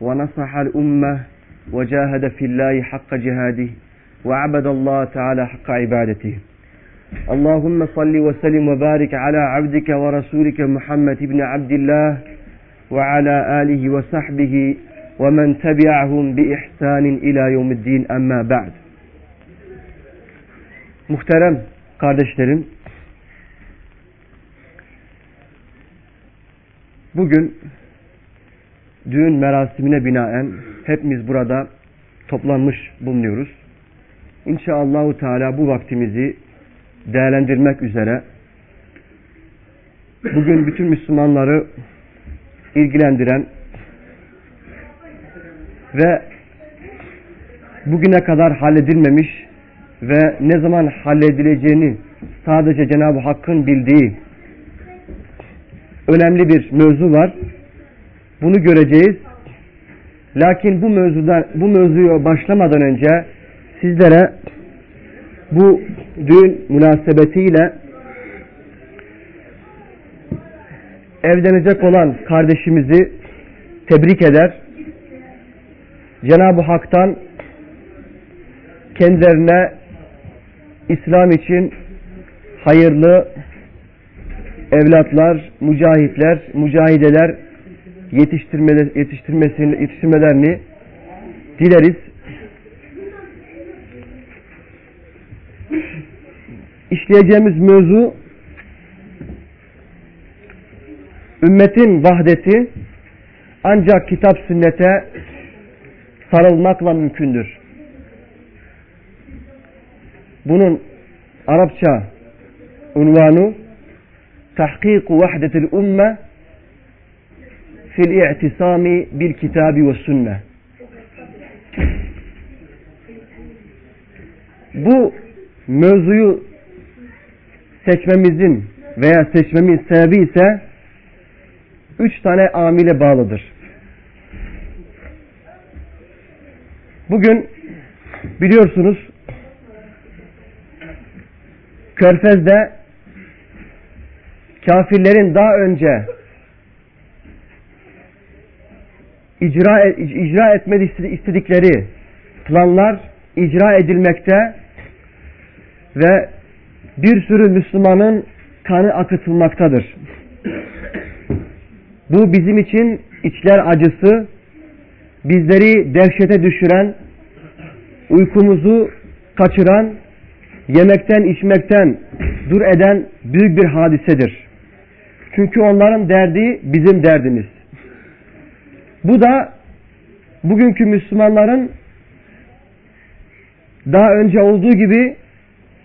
ونصح الأمة وجاهد في الله حق جهاده وعبد الله تعالى حق عبادته. اللهم صل وسلم وبارك على عبدك ورسولك محمد بن عبد الله وعلى آله وصحبه ومن تبعهم بإحسان إلى يوم الدين. أما بعد. Muhterem kardeşlerim, bugün düğün merasimine binaen hepimiz burada toplanmış bulunuyoruz. İnşallahü Teala bu vaktimizi değerlendirmek üzere bugün bütün Müslümanları ilgilendiren ve bugüne kadar halledilmemiş ve ne zaman halledileceğini sadece Cenab-ı Hakk'ın bildiği önemli bir mevzu var. Bunu göreceğiz. Lakin bu mevzuda bu mevzuya başlamadan önce sizlere bu düğün münasebetiyle evlenecek olan kardeşimizi tebrik eder. Cenab-ı Hak'tan kendilerine İslam için hayırlı evlatlar, mücahitler, mücahideler yetiştirmesini, yetiştirmelerini dileriz. İşleyeceğimiz mevzu ümmetin vahdeti ancak kitap sünnete sarılmakla mümkündür. Bunun Arapça unvanı tahkiku vahdetil umme fil i'tisami bil kitabi ve sünne. Bu mevzuyu seçmemizin veya seçmemin sebebi ise üç tane amile bağlıdır. Bugün biliyorsunuz Körfez'de kafirlerin daha önce icra, icra etmek istedikleri planlar icra edilmekte ve bir sürü Müslümanın kanı akıtılmaktadır. Bu bizim için içler acısı, bizleri dehşete düşüren, uykumuzu kaçıran, yemekten içmekten dur eden büyük bir hadisedir. Çünkü onların derdi bizim derdimiz. Bu da bugünkü Müslümanların daha önce olduğu gibi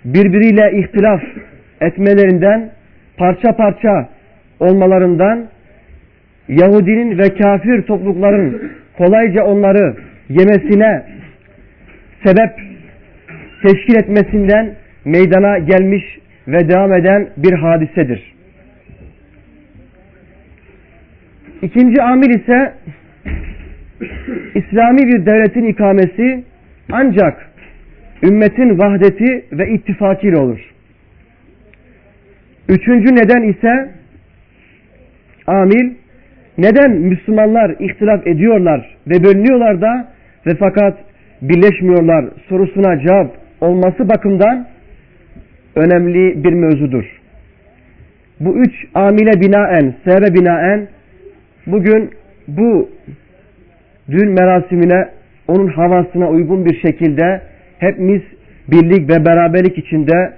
birbiriyle ihtilaf etmelerinden, parça parça olmalarından, Yahudinin ve kafir toplulukların kolayca onları yemesine sebep teşkil etmesinden meydana gelmiş ve devam eden bir hadisedir. İkinci amil ise İslami bir devletin ikamesi ancak ümmetin vahdeti ve ittifakıyla olur. Üçüncü neden ise amil neden Müslümanlar ihtilaf ediyorlar ve bölünüyorlar da ve fakat birleşmiyorlar sorusuna cevap olması bakımdan önemli bir mevzudur. Bu üç amile binaen, sebebe binaen bugün bu düğün merasimine onun havasına uygun bir şekilde hepimiz birlik ve beraberlik içinde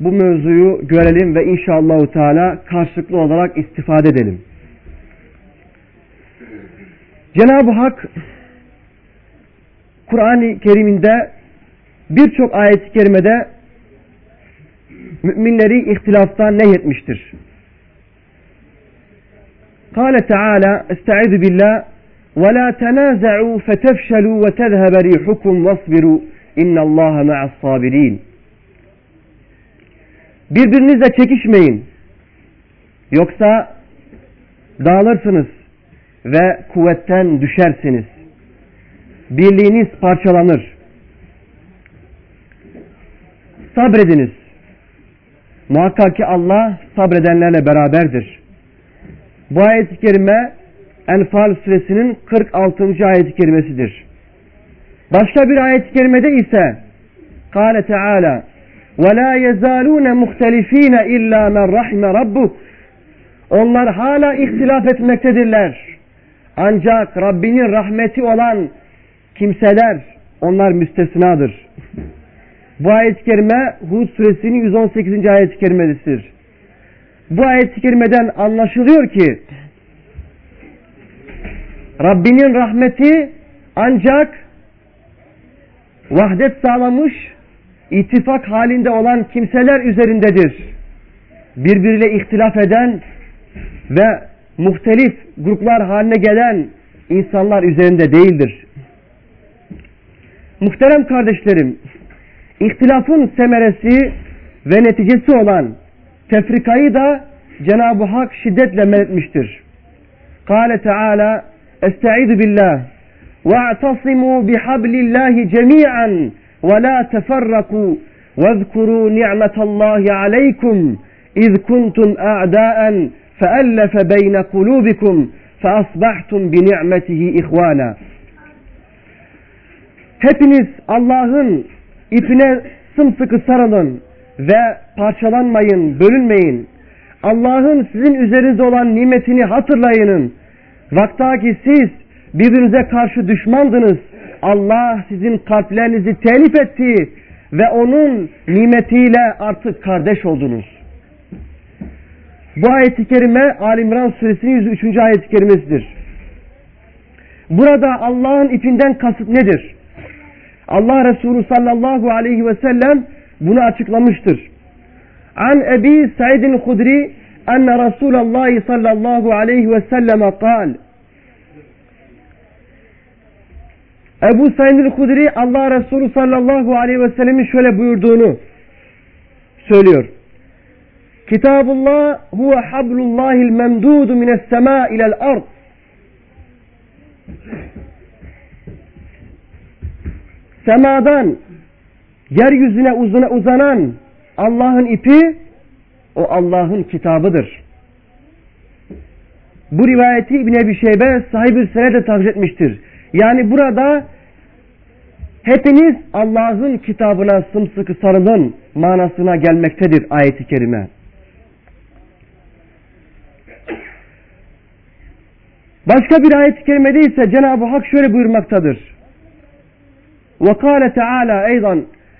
bu mevzuyu görelim ve inşallah Teala karşılıklı olarak istifade edelim. Cenab-ı Hak Kur'an-ı Kerim'inde birçok ayet-i kerimede müminleri ihtilaftan nehyetmiştir. Kale Teala Estaizu billah وَلَا تَنَازَعُوا فَتَفْشَلُوا وَتَذْهَبَ رِيحُكُمْ وَاصْبِرُوا اِنَّ اللّٰهَ مَعَ الصَّابِرِينَ Birbirinizle çekişmeyin. Yoksa dağılırsınız ve kuvvetten düşersiniz. Birliğiniz parçalanır. Sabrediniz. Muhakkak ki Allah sabredenlerle beraberdir. Bu ayet-i kerime Enfal suresinin 46. ayet-i kerimesidir. Başka bir ayet-i kerimede ise Kale Teala وَلَا يَزَالُونَ مُخْتَلِف۪ينَ اِلَّا مَنْ رَحْمَ رَبُّكَ Onlar hala ihtilaf etmektedirler. Ancak Rabbinin rahmeti olan kimseler onlar müstesnadır. Bu ayet-i kerime Hud suresinin 118. ayet-i kerimesidir. Bu ayet-i kerimeden anlaşılıyor ki Rabbinin rahmeti ancak vahdet sağlamış, ittifak halinde olan kimseler üzerindedir. Birbiriyle ihtilaf eden ve muhtelif gruplar haline gelen insanlar üzerinde değildir. Muhterem kardeşlerim, ihtilafın semeresi ve neticesi olan tefrikayı da Cenab-ı Hak şiddetle men etmiştir. Kale Teala Estaizu billah وَاَعْتَصِمُوا بِحَبْلِ اللّٰهِ جَمِيعًا وَلَا تَفَرَّقُوا وَاذْكُرُوا نِعْمَةَ اللّٰهِ عَلَيْكُمْ اِذْ كُنْتُمْ اَعْدَاءً فَأَلَّفَ بَيْنَ قُلُوبِكُمْ فَأَصْبَحْتُمْ بِنِعْمَتِهِ اِخْوَانًا Hepiniz Allah'ın ipine sımsıkı sarılın ve parçalanmayın, bölünmeyin. Allah'ın sizin üzerinizde olan nimetini hatırlayının. Vakta ki siz birbirinize karşı düşmandınız. Allah sizin kalplerinizi telif etti ve onun nimetiyle artık kardeş oldunuz. Bu ayet-i kerime Ali İmran suresinin 103. ayet-i kerimesidir. Burada Allah'ın ipinden kasıt nedir? Allah Resulü sallallahu aleyhi ve sellem bunu açıklamıştır. An Ebi Sa'idin Hudri enne Resulallah sallallahu aleyhi ve selleme kal. Ebu Sa'idin Hudri Allah Resulü sallallahu aleyhi ve sellemin şöyle buyurduğunu söylüyor. Kitabullah huve hablullahil memdudu mines sema ilel ard. Semadan yeryüzüne uzuna uzanan Allah'ın ipi o Allah'ın kitabıdır. Bu rivayeti İbn Ebi Şeybe sahibi senede takip etmiştir. Yani burada hepiniz Allah'ın kitabına sımsıkı sarılın manasına gelmektedir ayeti kerime. Başka bir ayet-i kerimede ise Cenab-ı Hak şöyle buyurmaktadır. وقال تعالى أيضا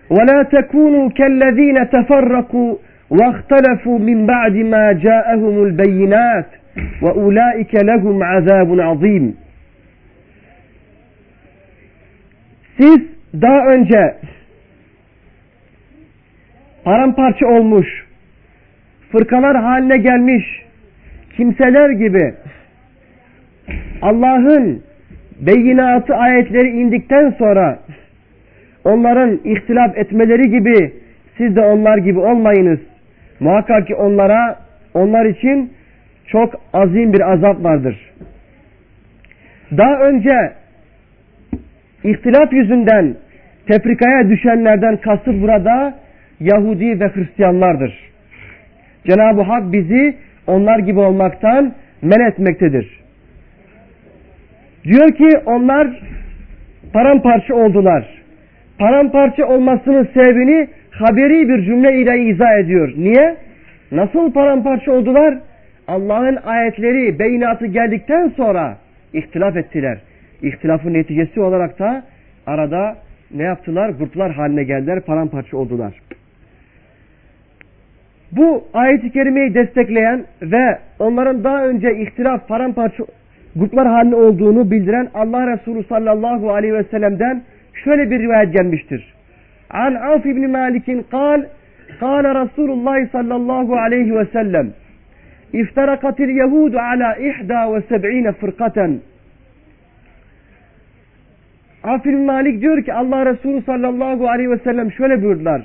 ولا تكونوا كالذين تفرقوا واختلفوا من بعد ما جاءهم البينات وأولئك لهم عذاب عظيم Siz daha önce paramparça olmuş, fırkalar haline gelmiş kimseler gibi Allah'ın beyinatı ayetleri indikten sonra onların ihtilaf etmeleri gibi siz de onlar gibi olmayınız. Muhakkak ki onlara onlar için çok azim bir azap vardır. Daha önce ihtilaf yüzünden tefrikaya düşenlerden kasıt burada Yahudi ve Hristiyanlardır. Cenab-ı Hak bizi onlar gibi olmaktan men etmektedir. Diyor ki onlar paramparça oldular. Paramparça olmasının sebebini haberi bir cümle ile izah ediyor. Niye? Nasıl paramparça oldular? Allah'ın ayetleri, beyinatı geldikten sonra ihtilaf ettiler. İhtilafın neticesi olarak da arada ne yaptılar? Gruplar haline geldiler, paramparça oldular. Bu ayet-i kerimeyi destekleyen ve onların daha önce ihtilaf, paramparça gruplar halinde olduğunu bildiren Allah Resulü sallallahu aleyhi ve sellem'den şöyle bir rivayet gelmiştir. An Avf ibn Malik'in kal, kal Resulullah sallallahu aleyhi ve sellem افترقت اليهود على إحدى وسبعين فرقة Afil Malik diyor ki Allah Resulü sallallahu aleyhi ve sellem şöyle buyurdular.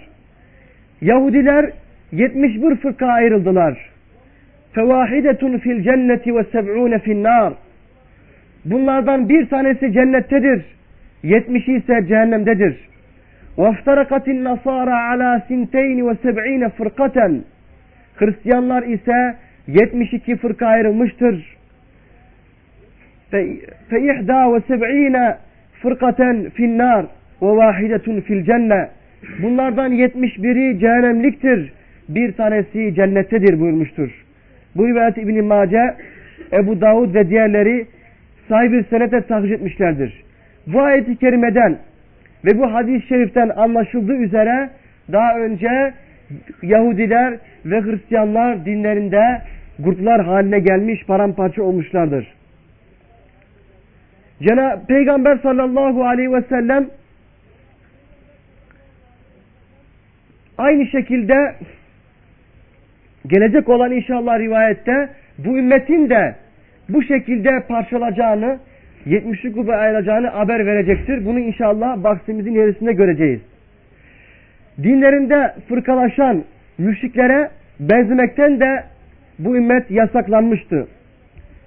Yahudiler 71 fırka ayrıldılar. Fevahidetun fil cenneti ve seb'une fil nar. Bunlardan bir tanesi cennettedir. 70'i ise cehennemdedir. وَافْتَرَقَتِ النَّصَارَ عَلَى سِنْتَيْنِ وَسَبْعِينَ فِرْقَةً Hristiyanlar ise 72 fırka ayrılmıştır. فَاِحْدَى وَسَبْعِينَ fırkaten finnar ve vahidetun fil cenne. Bunlardan 71'i cehennemliktir. Bir tanesi cennettedir buyurmuştur. Bu rivayet İbn-i Mace, Ebu Davud ve diğerleri sahibi senete tahriş etmişlerdir. Bu ayeti kerimeden ve bu hadis-i şeriften anlaşıldığı üzere daha önce Yahudiler ve Hristiyanlar dinlerinde gruplar haline gelmiş paramparça olmuşlardır. Cenab Peygamber sallallahu aleyhi ve sellem aynı şekilde gelecek olan inşallah rivayette bu ümmetin de bu şekilde parçalacağını 70 gruba ayıracağını haber verecektir. Bunu inşallah bahsimizin ilerisinde göreceğiz. Dinlerinde fırkalaşan müşriklere benzemekten de bu ümmet yasaklanmıştı.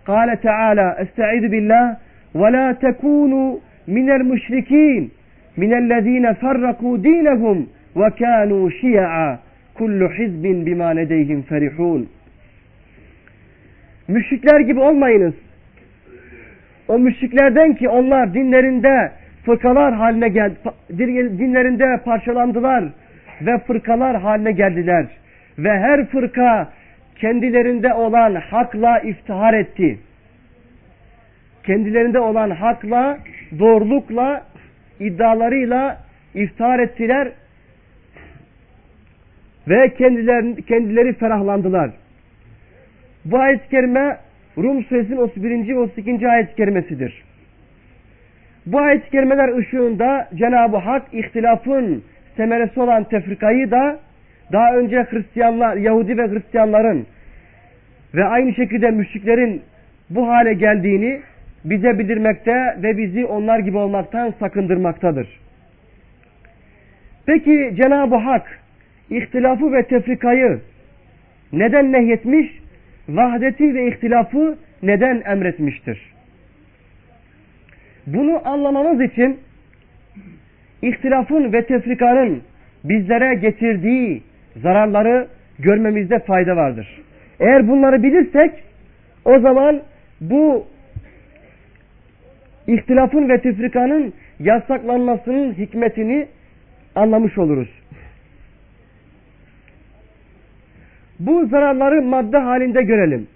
Kale Teala Estaizu billah ve la tekunu minel müşrikin minellezine farraku dinehum ve kânû şiya'a kullu hizbin bimâ ledeyhim ferihûn. Müşrikler gibi olmayınız o müşriklerden ki onlar dinlerinde fırkalar haline geldi, dinlerinde parçalandılar ve fırkalar haline geldiler. Ve her fırka kendilerinde olan hakla iftihar etti kendilerinde olan hakla, doğrulukla, iddialarıyla iftihar ettiler ve kendileri, kendileri ferahlandılar. Bu ayet-i kerime Rum suresinin 31. ve 32. ayet-i kerimesidir. Bu ayet-i kerimeler ışığında Cenab-ı Hak ihtilafın semeresi olan tefrikayı da daha önce Hristiyanlar, Yahudi ve Hristiyanların ve aynı şekilde müşriklerin bu hale geldiğini bize bildirmekte ve bizi onlar gibi olmaktan sakındırmaktadır. Peki Cenab-ı Hak ihtilafı ve tefrikayı neden nehyetmiş? Vahdeti ve ihtilafı neden emretmiştir? Bunu anlamamız için ihtilafın ve tefrikanın bizlere getirdiği zararları görmemizde fayda vardır. Eğer bunları bilirsek o zaman bu ihtilafın ve tefrikanın yasaklanmasının hikmetini anlamış oluruz. Bu zararları madde halinde görelim.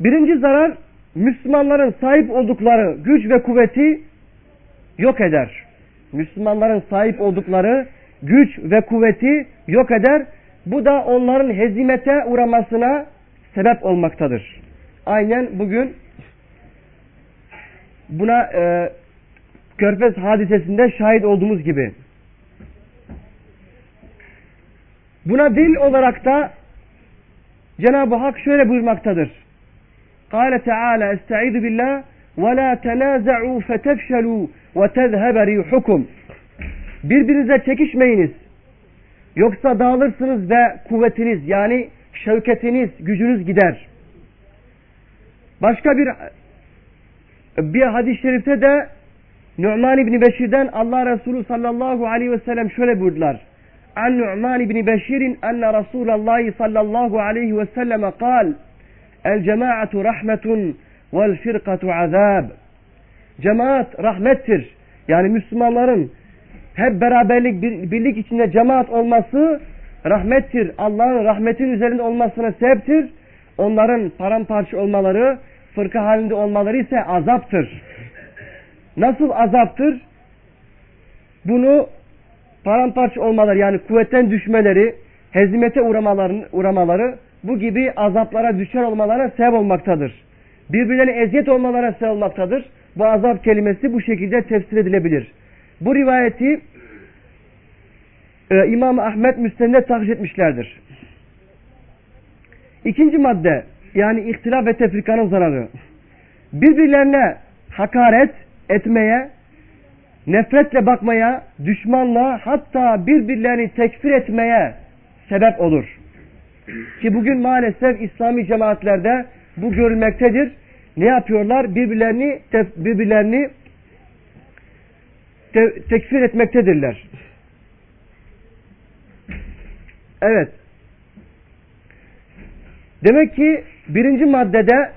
Birinci zarar Müslümanların sahip oldukları güç ve kuvveti yok eder. Müslümanların sahip oldukları güç ve kuvveti yok eder. Bu da onların hezimete uğramasına sebep olmaktadır. Aynen bugün buna e, Körfez hadisesinde şahit olduğumuz gibi. Buna dil olarak da Cenab-ı Hak şöyle buyurmaktadır. Kale Teala Estaizu billah ve la tenaza'u fetefşelu ve tezhebe rihukum. Birbirinize çekişmeyiniz. Yoksa dağılırsınız ve kuvvetiniz yani şevketiniz, gücünüz gider. Başka bir bir hadis-i şerifte de Nu'man İbni Beşir'den Allah Resulü sallallahu aleyhi ve sellem şöyle buyurdular. Nu'man İbni Beşir'in enne Resulallah sallallahu aleyhi ve selleme kal El cemaatu rahmetun vel firkatu azab. Cemaat rahmettir. Yani Müslümanların hep beraberlik, birlik içinde cemaat olması rahmettir. Allah'ın rahmetin üzerinde olmasına sebeptir. Onların paramparça olmaları, fırka halinde olmaları ise azaptır. Nasıl azaptır? Bunu paramparça olmaları yani kuvvetten düşmeleri, hezimete uğramaları, uğramaları bu gibi azaplara düşer olmalarına sebep olmaktadır. Birbirlerine eziyet olmalarına sebep olmaktadır. Bu azap kelimesi bu şekilde tefsir edilebilir. Bu rivayeti e, İmam Ahmet Müslim'de tahriş etmişlerdir. İkinci madde yani ihtilaf ve tefrikanın zararı. birbirlerine hakaret etmeye, nefretle bakmaya, düşmanlığa hatta birbirlerini tekfir etmeye sebep olur. Ki bugün maalesef İslami cemaatlerde bu görülmektedir. Ne yapıyorlar? Birbirlerini birbirlerini te tekfir etmektedirler. Evet. Demek ki birinci maddede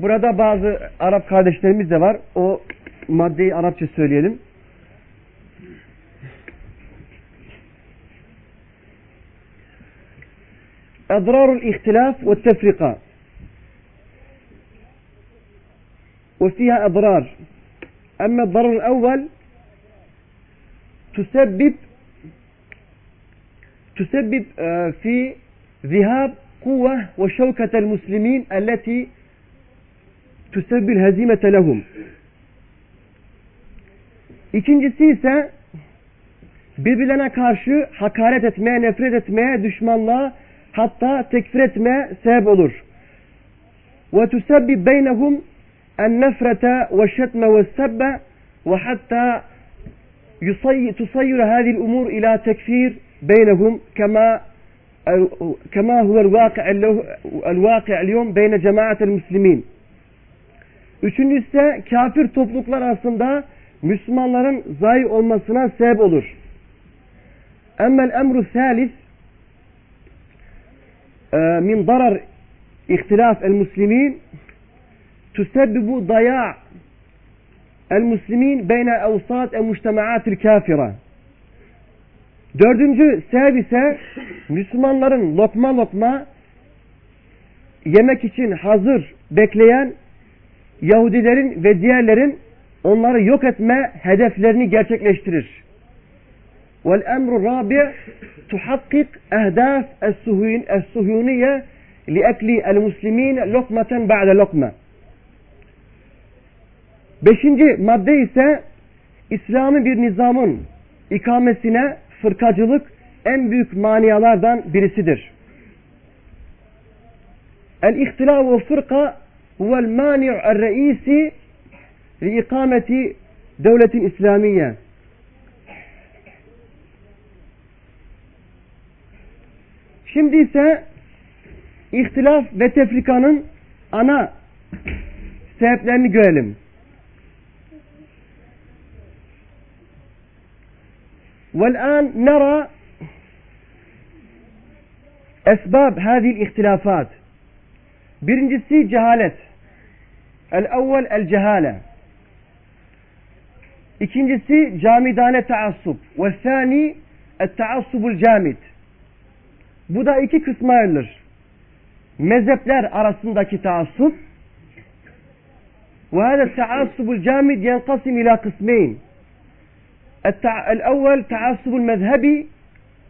burada bazı Arap kardeşlerimiz de var. O maddeyi Arapça söyleyelim. أضرار الاختلاف والتفرقة وفيها أضرار أما الضرر الأول تسبب تسبب في ذهاب قوة وشوكة المسلمين التي تسبب الهزيمة لهم İkincisi ise birbirlerine karşı hakaret etmeye, nefret etmeye, düşmanlığa hatta tekfir etmeye sebep olur. Ve tusabbib beynehum النفرة والشتم والسب وحتى تصير هذه الأمور إلى تكفير بينهم كما كما هو الواقع الواقع اليوم بين جماعة المسلمين. Üçüncüsü ise kafir topluluklar arasında Müslümanların zayi olmasına sebep olur. Emmel emru salis min darar ihtilaf el muslimin تسبب ضياع المسلمين بين أوساط المجتمعات الكافرة Dördüncü sebep ise Müslümanların lokma lokma yemek için hazır bekleyen Yahudilerin ve diğerlerin onları yok etme hedeflerini gerçekleştirir. Vel emru rabi' tuhakkik ehdaf es-suhuniye li ekli el-muslimin lokmaten ba'de lokma. Beşinci madde ise İslami bir nizamın ikamesine fırkacılık en büyük maniyalardan birisidir. El-ihtilaf ve fırka huvel mani'u el-reisi li ikameti devletin İslamiye. Şimdi ise ihtilaf ve tefrikanın ana sebeplerini görelim. والآن نرى أسباب هذه الاختلافات birincisi cehalet el-evvel el-cehale İkincisi camidane taassup. Ve sani et-taassubul camid. Bu da iki kısma ayrılır. Mezhepler arasındaki taassup ve hâle taassubul camid yenkasim ila kısmeyn. El-evvel taassubul mezhebi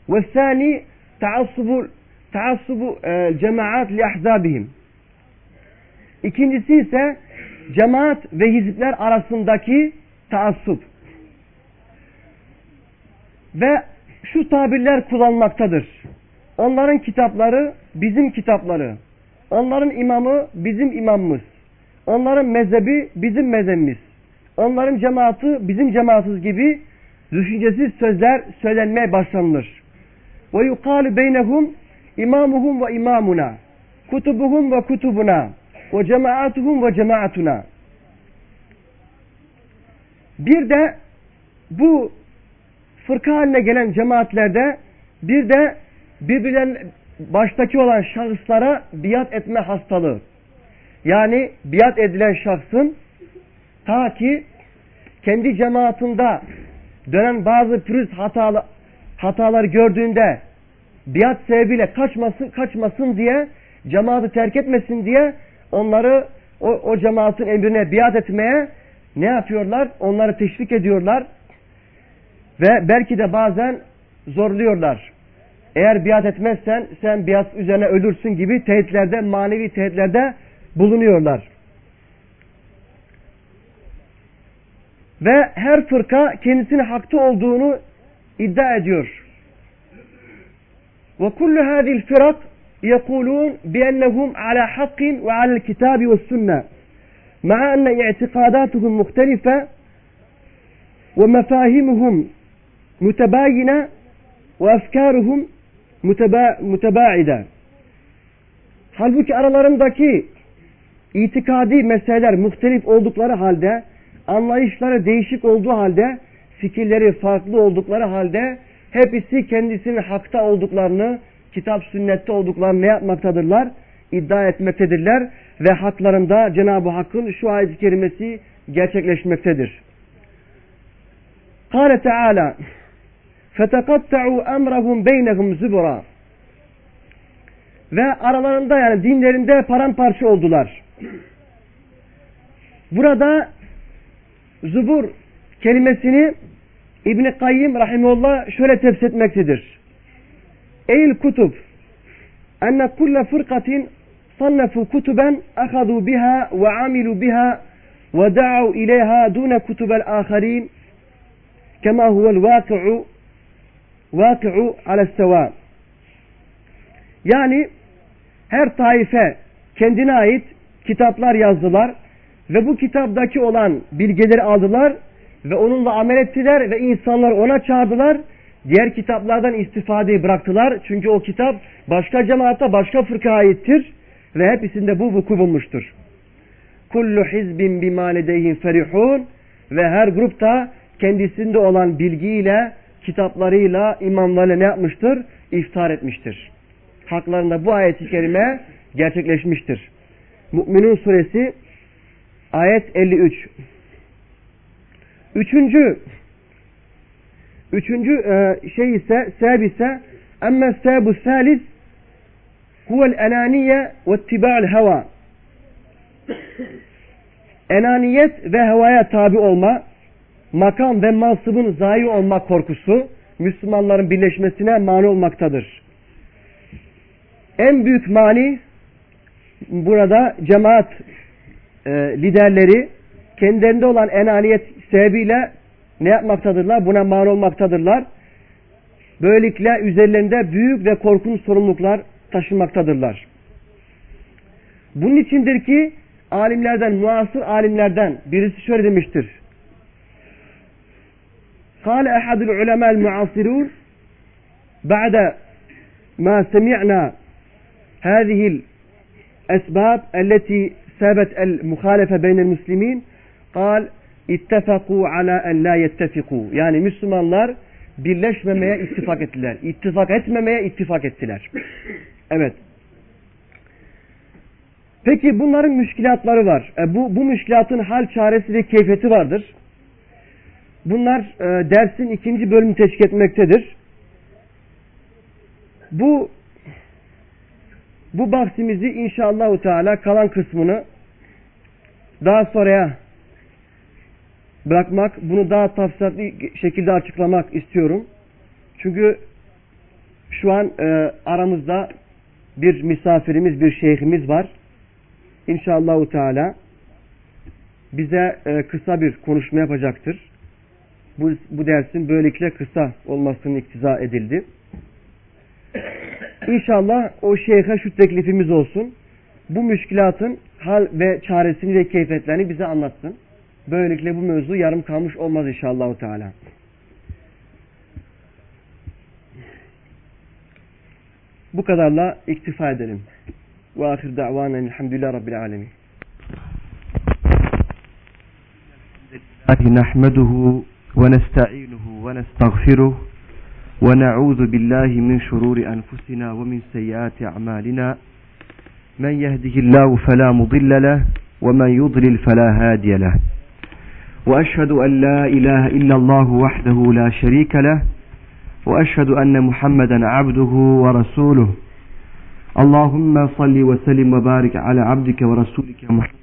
ve sani taassubul taassubu e, cemaat li ahzabihim. İkincisi ise cemaat ve hizipler arasındaki taassup. Ve şu tabirler kullanmaktadır. Onların kitapları bizim kitapları. Onların imamı bizim imamımız. Onların mezhebi bizim mezhebimiz. Onların cemaati bizim cemaatimiz gibi düşüncesiz sözler söylenmeye başlanılır. Ve yukalu beynehum imamuhum ve imamuna kutubuhum ve kutubuna ve cemaatuhum ve cemaatuna bir de bu fırka haline gelen cemaatlerde bir de birbirlerinin baştaki olan şahıslara biat etme hastalığı. Yani biat edilen şahsın ta ki kendi cemaatinde dönen bazı pürüz hatalı, hatalar gördüğünde biat sebebiyle kaçmasın, kaçmasın diye cemaati terk etmesin diye onları o, o cemaatin emrine biat etmeye ne yapıyorlar? Onları teşvik ediyorlar ve belki de bazen zorluyorlar. Eğer biat etmezsen sen biat üzerine ölürsün gibi tehditlerde, manevi tehditlerde bulunuyorlar. Ve her fırka kendisinin hakta olduğunu iddia ediyor. Ve kullu hadil firak yekulun biennehum ala hakkin ve alel kitabi ve sünne. مع أن اعتقاداتهم مختلفة ومفاهيمهم متباينة وأفكارهم متبا mütebaide. Halbuki aralarındaki itikadi meseleler muhtelif oldukları halde, anlayışları değişik olduğu halde, fikirleri farklı oldukları halde hepsi kendisinin hakta olduklarını, kitap sünnette olduklarını ne yapmaktadırlar? İddia etmektedirler ve haklarında Cenab-ı Hakk'ın şu ayet-i kerimesi gerçekleşmektedir. Kale Teala فَتَقَطَّعُوا اَمْرَهُمْ بَيْنَهُمْ زُبُرًا Ve aralarında yani dinlerinde paramparça oldular. Burada zubur kelimesini İbn-i Kayyim Rahimullah şöyle tefsir etmektedir. Eil kutub enne kulle fırkatin صنفوا كتبا أخذوا بها وعملوا بها ودعوا إليها دون كتب الآخرين كما هو الواقع واقع على السواء yani her taife kendine ait kitaplar yazdılar ve bu kitaptaki olan bilgileri aldılar ve onunla amel ettiler ve insanlar ona çağırdılar. Diğer kitaplardan istifadeyi bıraktılar. Çünkü o kitap başka cemaate, başka fırka aittir ve hepsinde bu vuku bulmuştur. Kullu hizbin bima ledeyhim ferihun ve her grupta kendisinde olan bilgiyle, kitaplarıyla, imamlarıyla ne yapmıştır? İftar etmiştir. Haklarında bu ayet-i kerime gerçekleşmiştir. Mü'minun suresi ayet 53. Üçüncü üçüncü e, şey ise sebep ise emme sebebu salis huvel enaniye ve ittiba'l heva enaniyet ve hevaya tabi olma makam ve mansıbın zayi olma korkusu Müslümanların birleşmesine mani olmaktadır. En büyük mani burada cemaat e, liderleri kendilerinde olan enaniyet sebebiyle ne yapmaktadırlar? Buna mani olmaktadırlar. Böylelikle üzerlerinde büyük ve korkunç sorumluluklar taşınmaktadırlar. Bunun içindir ki alimlerden, muasır alimlerden birisi şöyle demiştir. قال أحد العلماء المعاصرون بعد ما سمعنا هذه الأسباب التي سبت المخالفة بين المسلمين قال ittefaku ala en la yettefiku. Yani Müslümanlar birleşmemeye ittifak ettiler. İttifak etmemeye ittifak ettiler. Evet. Peki bunların müşkilatları var. E, bu, bu müşkilatın hal çaresi ve keyfiyeti vardır. Bunlar e, dersin ikinci bölümü teşkil etmektedir. Bu bu bahsimizi inşallah Teala kalan kısmını daha sonraya bırakmak, bunu daha tafsilatlı şekilde açıklamak istiyorum. Çünkü şu an e, aramızda bir misafirimiz, bir şeyhimiz var. İnşallah Teala bize e, kısa bir konuşma yapacaktır. Bu, bu dersin böylelikle kısa olmasının iktiza edildi. İnşallah o şeyhe şu teklifimiz olsun. Bu müşkilatın hal ve çaresini ve keyfiyetlerini bize anlatsın. Böylelikle bu mevzu yarım kalmış olmaz inşallah Teala. Bu kadarla iktifa edelim. Ve ahir da'vanen elhamdülillah rabbil alemin. نحمده ونستعينه ونستغفره ونعوذ بالله من شرور أنفسنا ومن سيئات أعمالنا من يهده الله فلا مضل له ومن يضلل فلا هادي له وأشهد أن لا إله إلا الله وحده لا شريك له وأشهد أن محمدا عبده ورسوله. اللهم صل وسلم وبارك على عبدك ورسولك محمد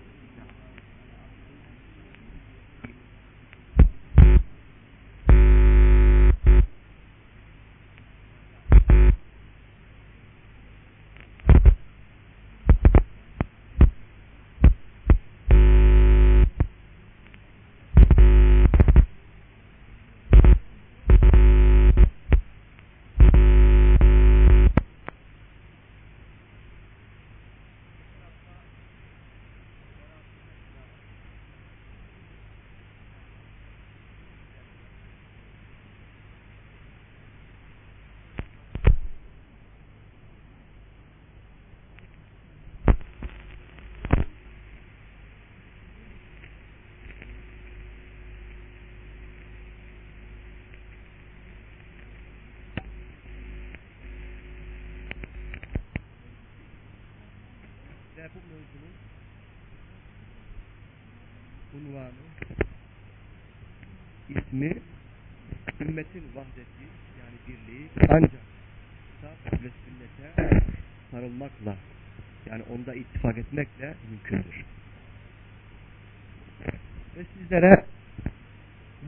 sizlere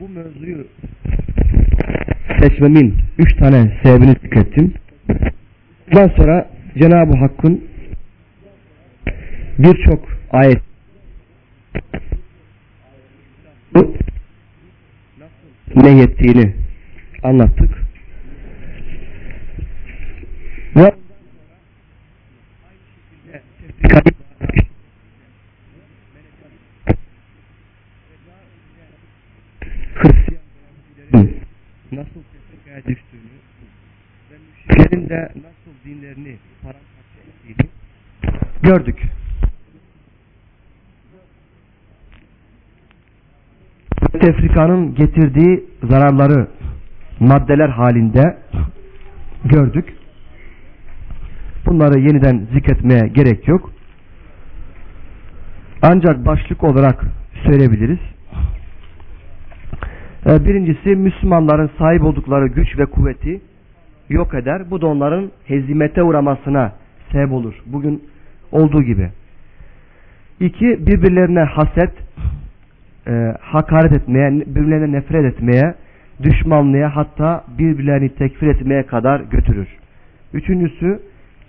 bu mevzuyu seçmemin üç tane sebebini tükettim. Bundan sonra Cenab-ı Hakk'ın birçok ayet ne yettiğini anlattık. Ve nasıl tefrikaya düştüğünü ve müşriklerin de nasıl dinlerini paramparça ettiğini gördük. Tefrikanın getirdiği zararları maddeler halinde gördük. Bunları yeniden zikretmeye gerek yok. Ancak başlık olarak söyleyebiliriz. Ee, birincisi Müslümanların sahip oldukları güç ve kuvveti yok eder. Bu da onların hezimete uğramasına sebep olur. Bugün olduğu gibi. İki, birbirlerine haset, e, hakaret etmeye, birbirlerine nefret etmeye, düşmanlığa hatta birbirlerini tekfir etmeye kadar götürür. Üçüncüsü,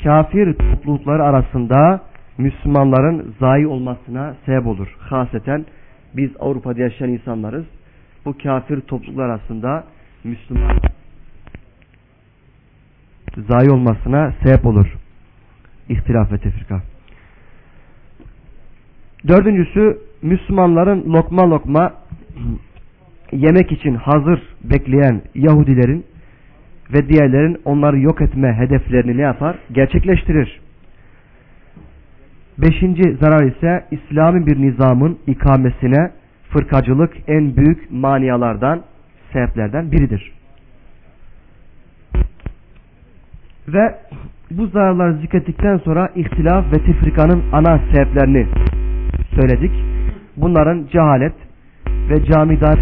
kafir toplulukları arasında Müslümanların zayi olmasına sebep olur. Haseten biz Avrupa'da yaşayan insanlarız. Bu kafir topluluklar arasında Müslüman zayi olmasına sebep olur. İhtilaf ve tefrika. Dördüncüsü Müslümanların lokma lokma yemek için hazır bekleyen Yahudilerin ve diğerlerin onları yok etme hedeflerini ne yapar? Gerçekleştirir. Beşinci zarar ise İslami bir nizamın ikamesine fırkacılık en büyük maniyalardan, sebeplerden biridir. Ve bu zararları zikrettikten sonra ihtilaf ve tefrikanın ana sebeplerini söyledik. Bunların cehalet ve camidar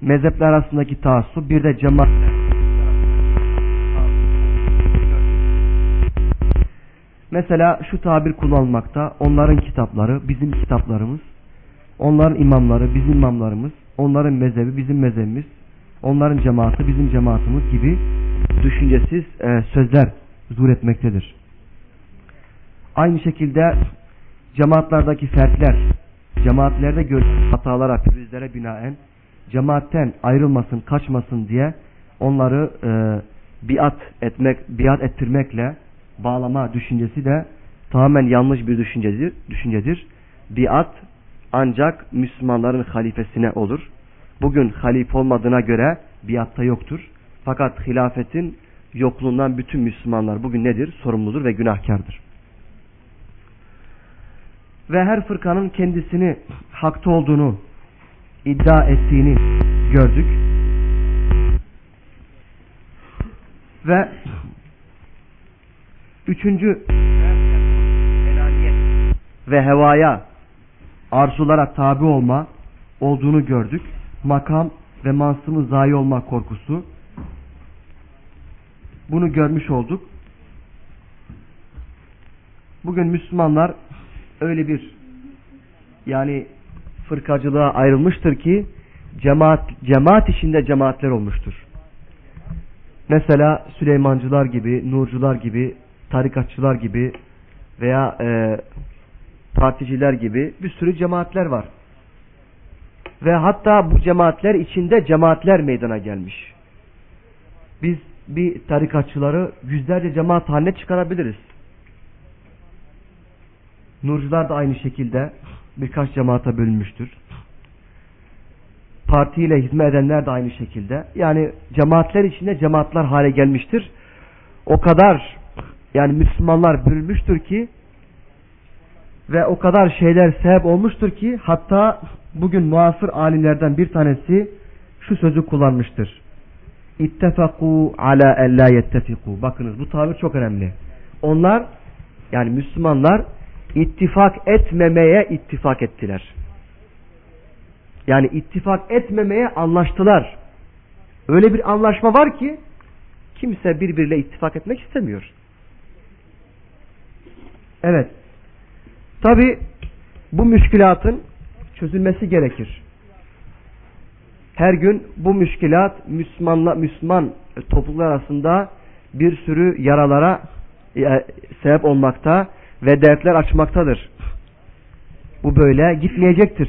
mezhepler arasındaki taassup bir de cemaat Mesela şu tabir kullanılmakta. Onların kitapları, bizim kitaplarımız. Onların imamları, bizim imamlarımız. Onların mezhebi, bizim mezhebimiz. Onların cemaati, bizim cemaatimiz gibi düşüncesiz e, sözler zuhur etmektedir. Aynı şekilde cemaatlardaki fertler, cemaatlerde görülen hatalara, pürüzlere binaen cemaatten ayrılmasın, kaçmasın diye onları e, biat etmek, biat ettirmekle bağlama düşüncesi de tamamen yanlış bir düşüncedir. düşüncedir. Biat ancak Müslümanların halifesine olur. Bugün halif olmadığına göre biatta yoktur. Fakat hilafetin yokluğundan bütün Müslümanlar bugün nedir? Sorumludur ve günahkardır. Ve her fırkanın kendisini hakta olduğunu iddia ettiğini gördük. Ve Üçüncü ve hevaya arzulara tabi olma olduğunu gördük. Makam ve mansımı zayi olma korkusu. Bunu görmüş olduk. Bugün Müslümanlar öyle bir yani fırkacılığa ayrılmıştır ki cemaat, cemaat içinde cemaatler olmuştur. Mesela Süleymancılar gibi, Nurcular gibi, tarikatçılar gibi veya e, particiler gibi bir sürü cemaatler var. Ve hatta bu cemaatler içinde cemaatler meydana gelmiş. Biz bir tarikatçıları yüzlerce cemaat haline çıkarabiliriz. Nurcular da aynı şekilde birkaç cemaata bölünmüştür. Partiyle hizmet edenler de aynı şekilde. Yani cemaatler içinde cemaatler hale gelmiştir. O kadar yani Müslümanlar bölmüştür ki ve o kadar şeyler sebep olmuştur ki hatta bugün muasır alimlerden bir tanesi şu sözü kullanmıştır. İttefaku ala en la yettefiku. Bakınız bu tabir çok önemli. onlar yani Müslümanlar ittifak etmemeye ittifak ettiler. Yani ittifak etmemeye anlaştılar. Öyle bir anlaşma var ki kimse birbiriyle ittifak etmek istemiyor. Evet. Tabi bu müşkilatın çözülmesi gerekir. Her gün bu müşkilat Müslümanla Müslüman topluluklar arasında bir sürü yaralara e, sebep olmakta ve dertler açmaktadır. Bu böyle gitmeyecektir.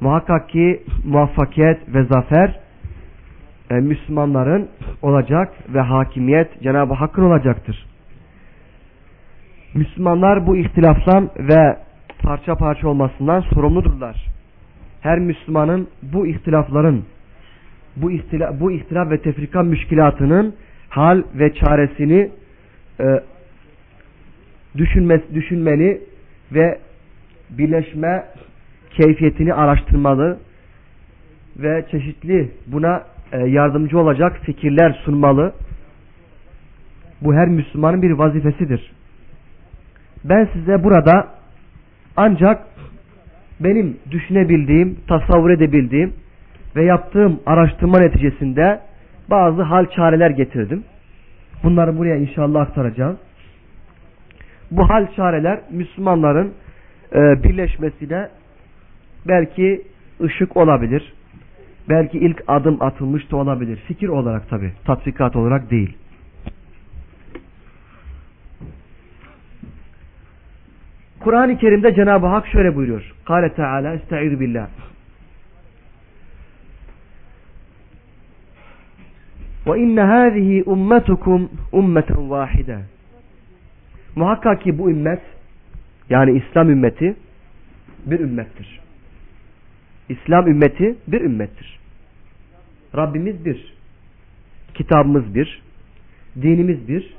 Muhakkak ki muvaffakiyet ve zafer e, Müslümanların olacak ve hakimiyet Cenab-ı Hakk'ın olacaktır. Müslümanlar bu ihtilaftan ve parça parça olmasından sorumludurlar. Her Müslümanın bu ihtilafların bu, ihtilaf, bu ihtilaf ve tefrika müşkilatının hal ve çaresini e, düşünmesi, düşünmeli ve birleşme keyfiyetini araştırmalı ve çeşitli buna e, yardımcı olacak fikirler sunmalı. Bu her Müslümanın bir vazifesidir. Ben size burada ancak benim düşünebildiğim, tasavvur edebildiğim ve yaptığım araştırma neticesinde bazı hal çareler getirdim. Bunları buraya inşallah aktaracağım. Bu hal çareler Müslümanların e, birleşmesine belki ışık olabilir. Belki ilk adım atılmış da olabilir. Fikir olarak tabi. Tatbikat olarak değil. Kur'an-ı Kerim'de Cenab-ı Hak şöyle buyuruyor. Kale Teala Estaizu billah. Ve inne hâzihi ummetukum ummeten. Muhakkak ki bu ümmet yani İslam ümmeti bir ümmettir. İslam ümmeti bir ümmettir. Rabbimiz bir. Kitabımız bir. Dinimiz bir.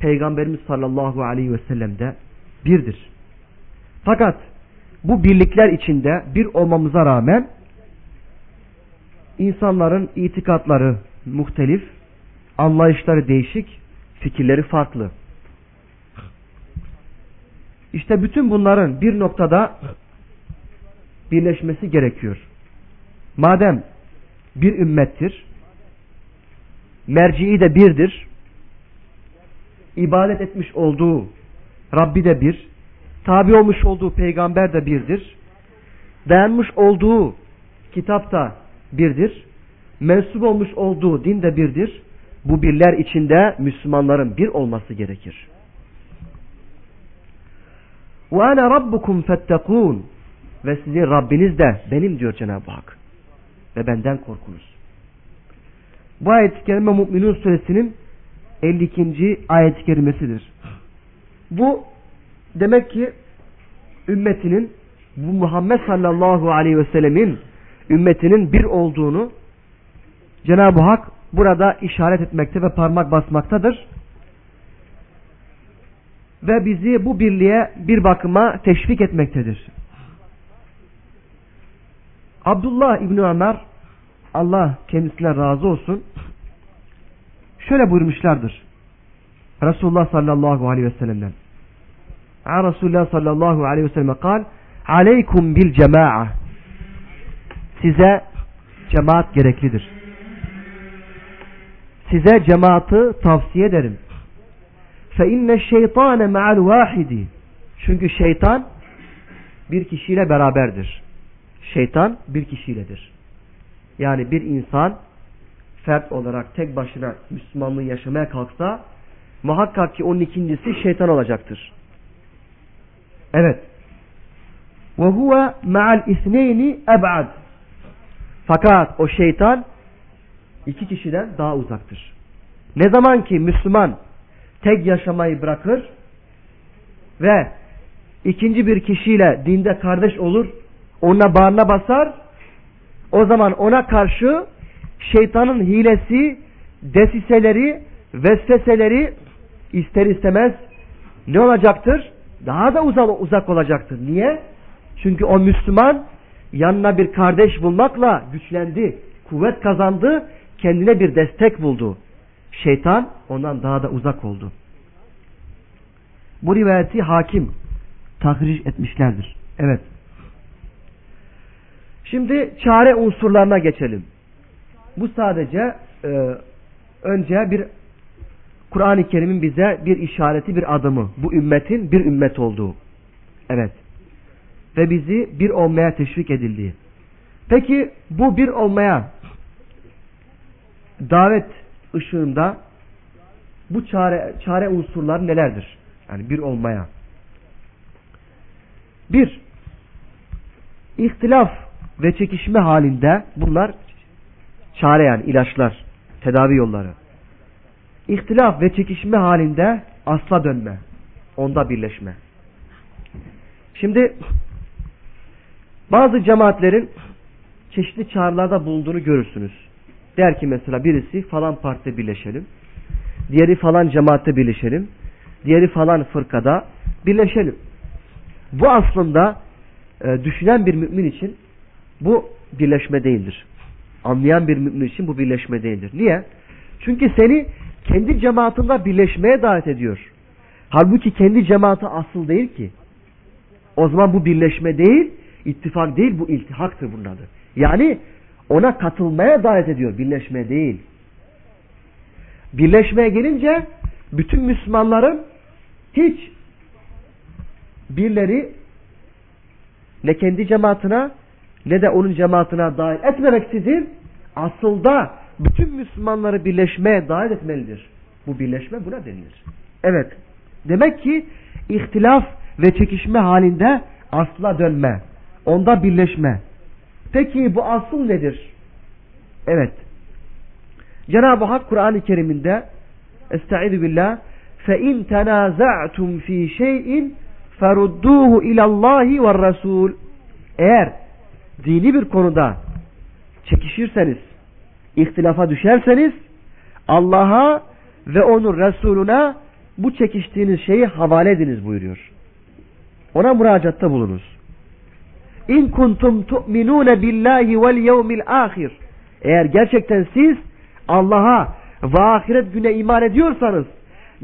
Peygamberimiz sallallahu aleyhi ve sellem de birdir. Fakat bu birlikler içinde bir olmamıza rağmen insanların itikatları muhtelif, anlayışları değişik, fikirleri farklı. İşte bütün bunların bir noktada birleşmesi gerekiyor. Madem bir ümmettir, merci'i de birdir, ibadet etmiş olduğu Rabbi de bir, tabi olmuş olduğu peygamber de birdir, dayanmış olduğu kitap da birdir, mensup olmuş olduğu din de birdir, bu birler içinde Müslümanların bir olması gerekir. وَاَنَا رَبُّكُمْ فَاتَّقُونَ Ve sizin Rabbiniz de benim diyor Cenab-ı Hak. Ve benden korkunuz. Bu ayet-i kerime Mü'minun suresinin 52. ayet-i kerimesidir. Bu demek ki ümmetinin bu Muhammed sallallahu aleyhi ve sellemin ümmetinin bir olduğunu Cenab-ı Hak burada işaret etmekte ve parmak basmaktadır ve bizi bu birliğe bir bakıma teşvik etmektedir. Abdullah İbni Ömer Allah kendisine razı olsun şöyle buyurmuşlardır. Resulullah sallallahu aleyhi ve sellem'den. An Resulullah sallallahu aleyhi ve sellem kal Aleykum bil cema'a Size cemaat gereklidir. Size cemaati tavsiye ederim. Fe inne şeytane ma'al vahidi. Çünkü şeytan bir kişiyle beraberdir. Şeytan bir kişiyledir. Yani bir insan fert olarak tek başına Müslümanlığı yaşamaya kalksa muhakkak ki onun ikincisi şeytan olacaktır. Evet. Ve huve ma'al isneyni eb'ad. Fakat o şeytan iki kişiden daha uzaktır. Ne zaman ki Müslüman tek yaşamayı bırakır ve ikinci bir kişiyle dinde kardeş olur, ona bağrına basar, o zaman ona karşı şeytanın hilesi, desiseleri, vesveseleri ister istemez ne olacaktır? Daha da uzak, uzak olacaktır. Niye? Çünkü o Müslüman yanına bir kardeş bulmakla güçlendi, kuvvet kazandı, kendine bir destek buldu şeytan ondan daha da uzak oldu. Bu rivayeti hakim tahriş etmişlerdir. Evet. Şimdi çare unsurlarına geçelim. Bu sadece e, önce bir Kur'an-ı Kerim'in bize bir işareti, bir adımı. Bu ümmetin bir ümmet olduğu. Evet. Ve bizi bir olmaya teşvik edildiği. Peki bu bir olmaya davet ışığında bu çare, çare unsurlar nelerdir? Yani bir olmaya. Bir, ihtilaf ve çekişme halinde bunlar çare yani ilaçlar, tedavi yolları. İhtilaf ve çekişme halinde asla dönme, onda birleşme. Şimdi bazı cemaatlerin çeşitli çağrılarda bulunduğunu görürsünüz. Der ki mesela birisi falan partide birleşelim. Diğeri falan cemaatte birleşelim. Diğeri falan fırkada birleşelim. Bu aslında e, düşünen bir mümin için bu birleşme değildir. Anlayan bir mümin için bu birleşme değildir. Niye? Çünkü seni kendi cemaatinde birleşmeye davet ediyor. Halbuki kendi cemaati asıl değil ki. O zaman bu birleşme değil, ittifak değil, bu iltihaktır bunun adı. Yani ona katılmaya davet ediyor, birleşme değil. Birleşmeye gelince bütün Müslümanların hiç birleri ne kendi cemaatine ne de onun cemaatine dahil etmemeksizin aslında bütün Müslümanları birleşmeye davet etmelidir. Bu birleşme buna denilir. Evet. Demek ki ihtilaf ve çekişme halinde asla dönme. Onda birleşme. Peki bu asıl nedir? Evet. Cenab-ı Hak Kur'an-ı Kerim'inde Estaizu billah فَاِنْ تَنَازَعْتُمْ ف۪ي شَيْءٍ فَرُدُّوهُ اِلَى اللّٰهِ وَالرَّسُولِ Eğer dini bir konuda çekişirseniz, ihtilafa düşerseniz Allah'a ve onun Resuluna bu çekiştiğiniz şeyi havale ediniz buyuruyor. Ona müracaatta bulunuz. İn kuntum tu'minun billahi vel yevmil ahir. Eğer gerçekten siz Allah'a ve ahiret güne iman ediyorsanız,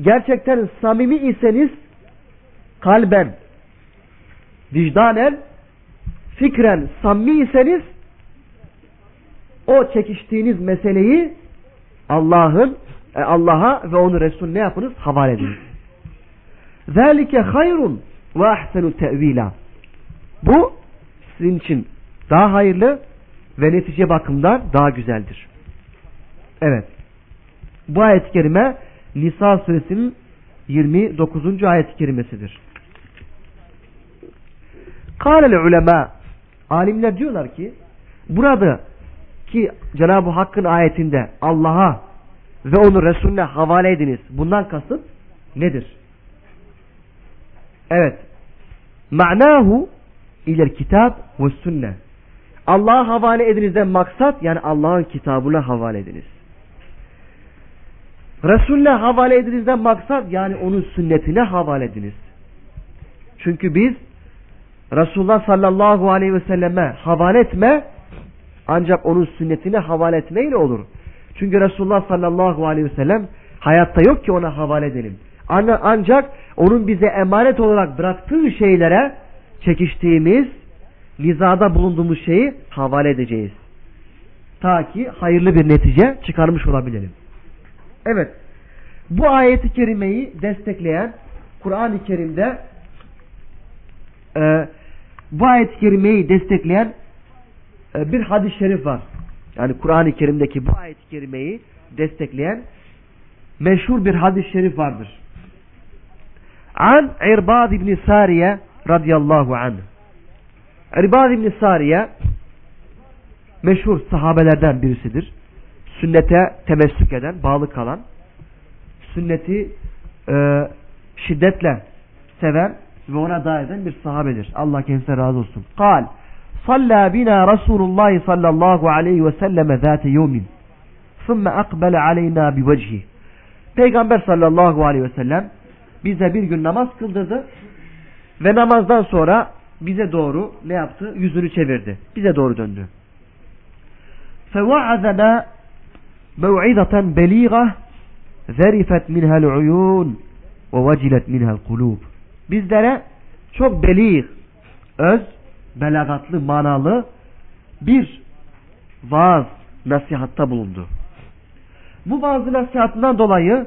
gerçekten samimi iseniz kalben, vicdanen, fikren samimi iseniz o çekiştiğiniz meseleyi Allah'ın e, Allah'a ve onun Resulüne yapınız? Havale ediniz. Zalike hayrun ve ahsenu tevila. Bu sizin için daha hayırlı ve netice bakımdan daha güzeldir. Evet. Bu ayet-i kerime Nisa suresinin 29. ayet-i kerimesidir. Kâlel ulema alimler diyorlar ki burada ki Cenab-ı Hakk'ın ayetinde Allah'a ve onu Resulüne havale ediniz. Bundan kasıt nedir? Evet. Ma'nahu iler kitap ve sünne. Allah'a havale edinizden maksat yani Allah'ın kitabına havale ediniz. Resulüne havale edinizden maksat yani onun sünnetine havale ediniz. Çünkü biz Resulullah sallallahu aleyhi ve selleme havale etme ancak onun sünnetine havale etmeyle olur. Çünkü Resulullah sallallahu aleyhi ve sellem hayatta yok ki ona havale edelim. Ancak onun bize emanet olarak bıraktığı şeylere çekiştiğimiz, nizada bulunduğumuz şeyi havale edeceğiz. Ta ki hayırlı bir netice çıkarmış olabilelim. Evet. Bu ayeti kerimeyi destekleyen Kur'an-ı Kerim'de e, bu ayet-i kerimeyi destekleyen bir hadis-i şerif var. Yani Kur'an-ı Kerim'deki bu ayet-i kerimeyi destekleyen meşhur bir hadis-i şerif vardır. An İrbad ibn Sariye radıyallahu anh. İrbad ibn Sariye meşhur sahabelerden birisidir. Sünnete temessük eden, bağlı kalan, sünneti e, şiddetle seven ve ona dair eden bir sahabedir. Allah kendisine razı olsun. Kal, Salla bina Resulullah sallallahu aleyhi ve selleme zâte yevmin. Sümme akbele aleyna bi vecihi. Peygamber sallallahu aleyhi ve sellem bize bir gün namaz kıldırdı ve namazdan sonra bize doğru ne yaptı? Yüzünü çevirdi. Bize doğru döndü. فَوَعَذَنَا مَوْعِذَةً بَلِيغَةً ذَرِفَتْ مِنْهَا الْعُيُونَ وَوَجِلَتْ مِنْهَا الْقُلُوبِ Bizlere çok belih, öz, belagatlı, manalı bir vaaz, nasihatta bulundu. Bu bazı nasihatından dolayı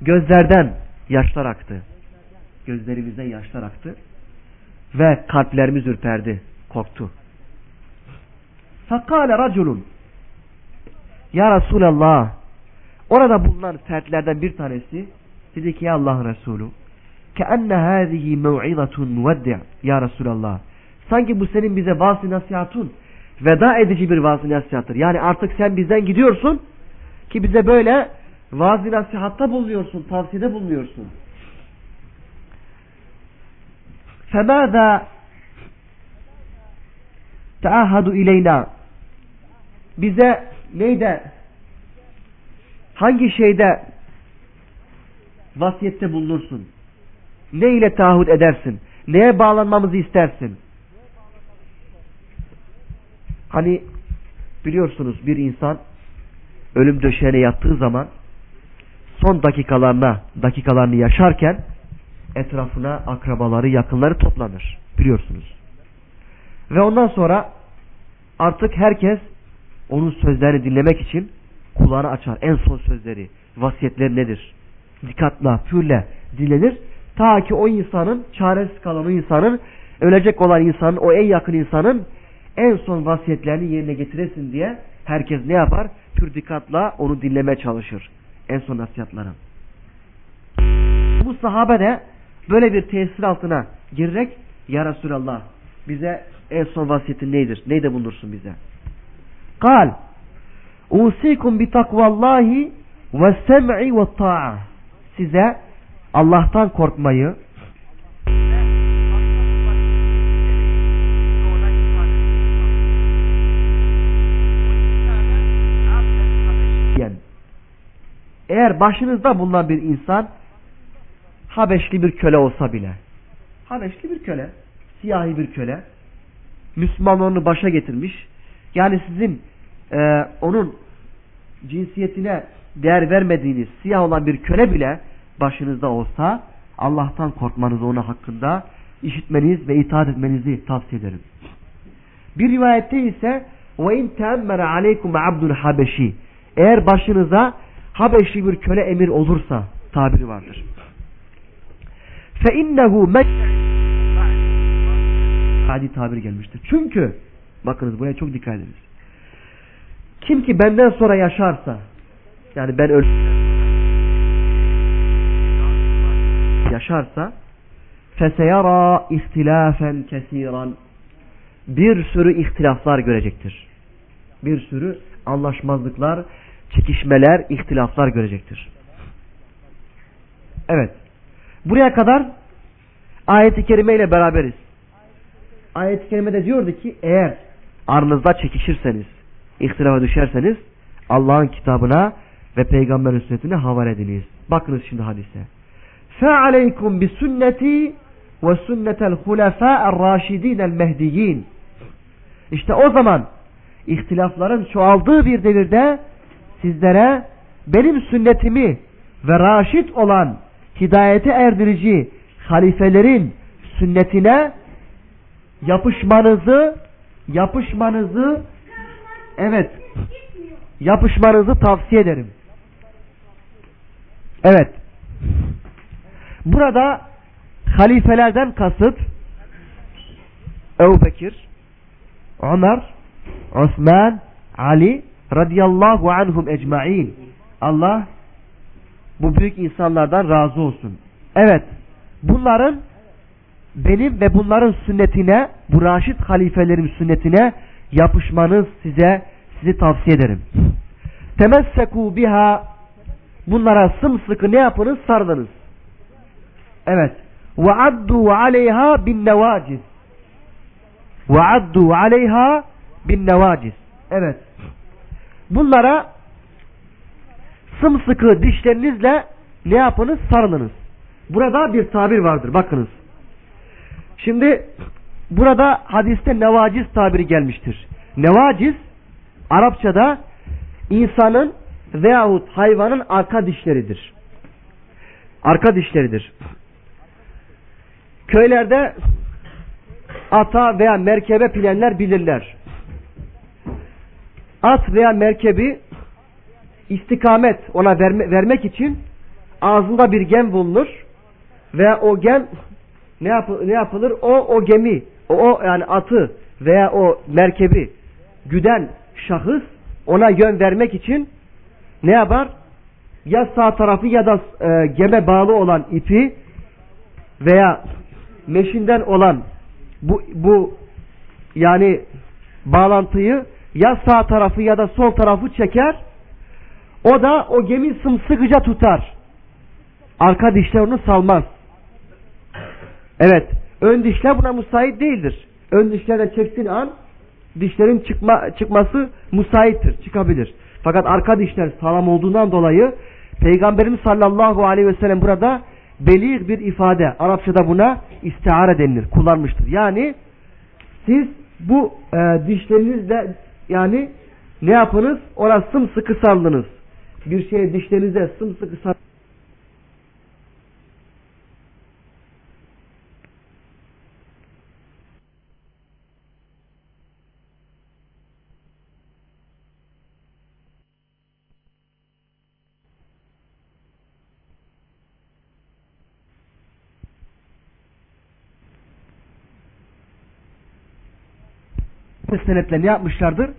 gözlerden yaşlar aktı. Gözlerimizden yaşlar aktı. Ve kalplerimiz ürperdi, korktu. Fakale raculun Ya Resulallah Orada bulunan fertlerden bir tanesi dedi ki ya Allah'ın Resulü keenne hâzihi mev'idatun muveddi' ya Resulallah sanki bu senin bize vaaz nasihatun veda edici bir vaaz nasihattır. Yani artık sen bizden gidiyorsun ki bize böyle vaaz nasihatta bulunuyorsun, tavsiyede bulunuyorsun. فَمَاذَا teahhadu ileyna bize neyde hangi şeyde vasiyette bulunursun? Ne ile taahhüt edersin? Neye bağlanmamızı istersin? Hani biliyorsunuz bir insan ölüm döşeğine yattığı zaman son dakikalarına dakikalarını yaşarken etrafına akrabaları, yakınları toplanır. Biliyorsunuz. Ve ondan sonra artık herkes onun sözlerini dinlemek için kulağını açar. En son sözleri, vasiyetleri nedir? Dikkatle, pürle dinlenir. Ta ki o insanın, çaresiz kalan o insanın, ölecek olan insanın, o en yakın insanın en son vasiyetlerini yerine getiresin diye herkes ne yapar? Pür dikkatla onu dinlemeye çalışır. En son nasihatları. Bu sahabe de böyle bir tesir altına girerek Ya Resulallah bize en son vasiyetin nedir? Neyde bulunursun bize? Kal Usikum bi takvallahi ve sem'i ve ta'a Size Allah'tan korkmayı eğer başınızda bulunan bir insan Habeşli bir köle olsa bile Habeşli bir köle siyahi bir köle Müslümanlarını başa getirmiş yani sizin e, onun cinsiyetine değer vermediğiniz siyah olan bir köle bile başınızda olsa Allah'tan korkmanızı ona hakkında işitmeniz ve itaat etmenizi tavsiye ederim. Bir rivayette ise وَاِنْ تَأَمَّرَ عَلَيْكُمْ عَبْدُ habeşi Eğer başınıza Habeşli bir köle emir olursa tabiri vardır. فَاِنَّهُ Hadi tabir gelmiştir. Çünkü bakınız buraya çok dikkat ediniz. Kim ki benden sonra yaşarsa yani ben öl yaşarsa feseyara ihtilafen kesiran bir sürü ihtilaflar görecektir. Bir sürü anlaşmazlıklar, çekişmeler, ihtilaflar görecektir. Evet. Buraya kadar ayet-i kerime ile beraberiz. Ayet-i kerimede diyordu ki eğer aranızda çekişirseniz, ihtilafa düşerseniz Allah'ın kitabına ve peygamberin sünnetine havale ediniz. Bakınız şimdi hadise. فَعَلَيْكُمْ بِسُنَّتِي وَسُنَّةَ الْخُلَفَاءَ الرَّاشِد۪ينَ الْمَهْدِيِّينَ İşte o zaman ihtilafların çoğaldığı bir devirde sizlere benim sünnetimi ve raşit olan hidayete erdirici halifelerin sünnetine yapışmanızı yapışmanızı evet yapışmanızı tavsiye ederim. Evet. Burada halifelerden kasıt Ebu Bekir, Ömer, Osman, Ali radıyallahu anhum ecmain. Allah bu büyük insanlardan razı olsun. Evet. Bunların benim ve bunların sünnetine, bu raşit halifelerin sünnetine yapışmanız size sizi tavsiye ederim. Temesseku biha bunlara sımsıkı ne yapınız? Sarılınız. Evet. Ve addu aleyha bin nevaciz. Ve addu aleyha bin nevaciz. Evet. Bunlara sımsıkı dişlerinizle ne yapınız? Sarılınız. Burada bir tabir vardır. Bakınız. Şimdi burada hadiste nevaciz tabiri gelmiştir. Nevaciz Arapçada insanın veyahut hayvanın arka dişleridir. arka dişleridir. Köylerde ata veya merkebe bilenler bilirler. At veya merkebi istikamet ona verme, vermek için ağzında bir gem bulunur veya o gem ne, yap, ne yapılır? O o gemi, o, o yani atı veya o merkebi güden şahıs ona yön vermek için ne yapar? Ya sağ tarafı ya da e, geme bağlı olan ipi veya meşinden olan bu, bu yani bağlantıyı ya sağ tarafı ya da sol tarafı çeker o da o gemi sımsıkıca tutar. Arka dişler onu salmaz. Evet. Ön dişler buna müsait değildir. Ön dişlerden çektiğin an dişlerin çıkma, çıkması müsaittir. Çıkabilir. Fakat arka dişler sağlam olduğundan dolayı Peygamberimiz sallallahu aleyhi ve sellem burada belir bir ifade. Arapçada buna istiare denilir. Kullanmıştır. Yani siz bu e, dişlerinizle yani ne yapınız? Ona sımsıkı sarılınız. Bir şeye dişlerinize sımsıkı sarılınız. Senetle ne yapmışlardır?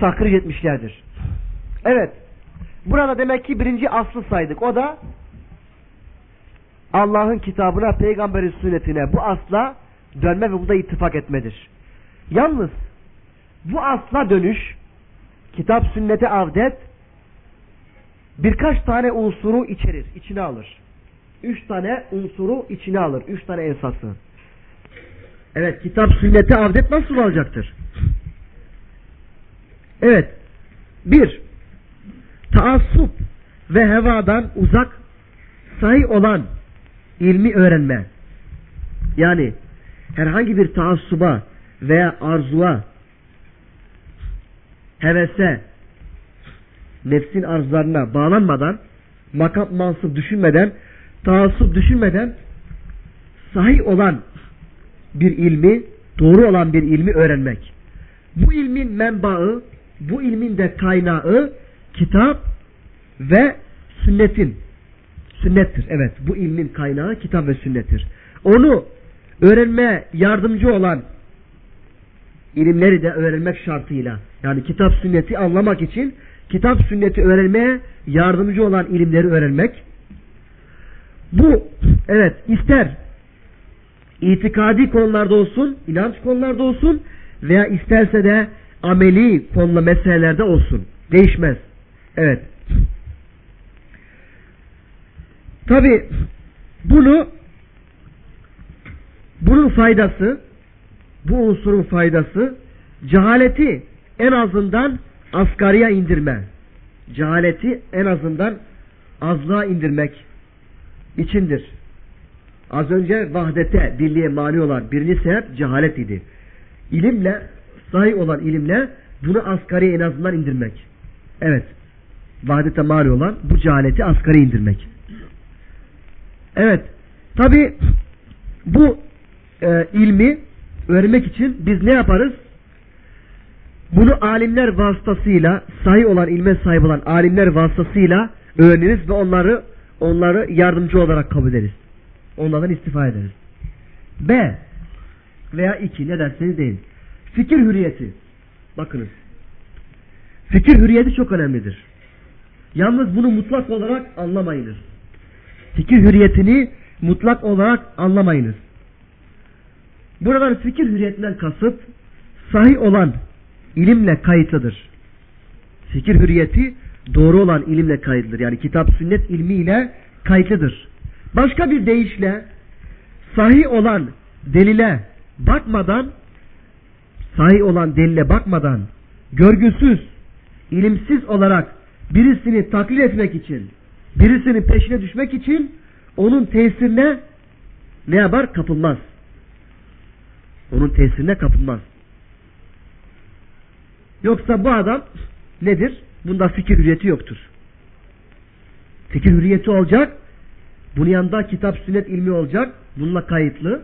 Takrir etmişlerdir. Evet. Burada demek ki birinci aslı saydık. O da Allah'ın kitabına, peygamberin sünnetine bu asla dönme ve bu da ittifak etmedir. Yalnız bu asla dönüş kitap sünnete avdet birkaç tane unsuru içerir, içine alır. Üç tane unsuru içine alır. Üç tane esası. Evet kitap sünnete avdet nasıl olacaktır? Evet. Bir, taassup ve hevadan uzak sahih olan ilmi öğrenme. Yani herhangi bir taassuba veya arzuğa hevese nefsin arzularına bağlanmadan makam mansıp düşünmeden taassup düşünmeden sahih olan bir ilmi doğru olan bir ilmi öğrenmek. Bu ilmin menbaı bu ilmin de kaynağı kitap ve sünnetin sünnettir. Evet bu ilmin kaynağı kitap ve sünnettir. Onu öğrenmeye yardımcı olan ilimleri de öğrenmek şartıyla yani kitap sünneti anlamak için kitap sünneti öğrenmeye yardımcı olan ilimleri öğrenmek bu evet ister itikadi konularda olsun inanç konularda olsun veya isterse de ameli konuda meselelerde olsun. Değişmez. Evet. Tabi bunu bunun faydası bu unsurun faydası cehaleti en azından asgariye indirme. Cehaleti en azından azlığa indirmek içindir. Az önce vahdete, birliğe mani olan birinci sebep cehalet idi. İlimle sahih olan ilimle bunu asgari en azından indirmek. Evet. Vahdete mal olan bu cehaleti asgari indirmek. Evet. Tabi bu e, ilmi öğrenmek için biz ne yaparız? Bunu alimler vasıtasıyla sahih olan ilme sahip olan alimler vasıtasıyla öğreniriz ve onları onları yardımcı olarak kabul ederiz. Onlardan istifade ederiz. B veya iki ne derseniz deyin. Fikir hürriyeti. Bakınız. Fikir hürriyeti çok önemlidir. Yalnız bunu mutlak olarak anlamayınız. Fikir hürriyetini mutlak olarak anlamayınız. Buradan fikir hürriyetinden kasıt sahih olan ilimle kayıtlıdır. Fikir hürriyeti doğru olan ilimle kayıtlıdır. Yani kitap sünnet ilmiyle kayıtlıdır. Başka bir deyişle sahih olan delile bakmadan sahih olan delile bakmadan görgüsüz, ilimsiz olarak birisini taklit etmek için, birisinin peşine düşmek için onun tesirine ne yapar? Kapılmaz. Onun tesirine kapılmaz. Yoksa bu adam nedir? Bunda fikir hürriyeti yoktur. Fikir hürriyeti olacak. Bunun yanında kitap sünnet ilmi olacak. Bununla kayıtlı.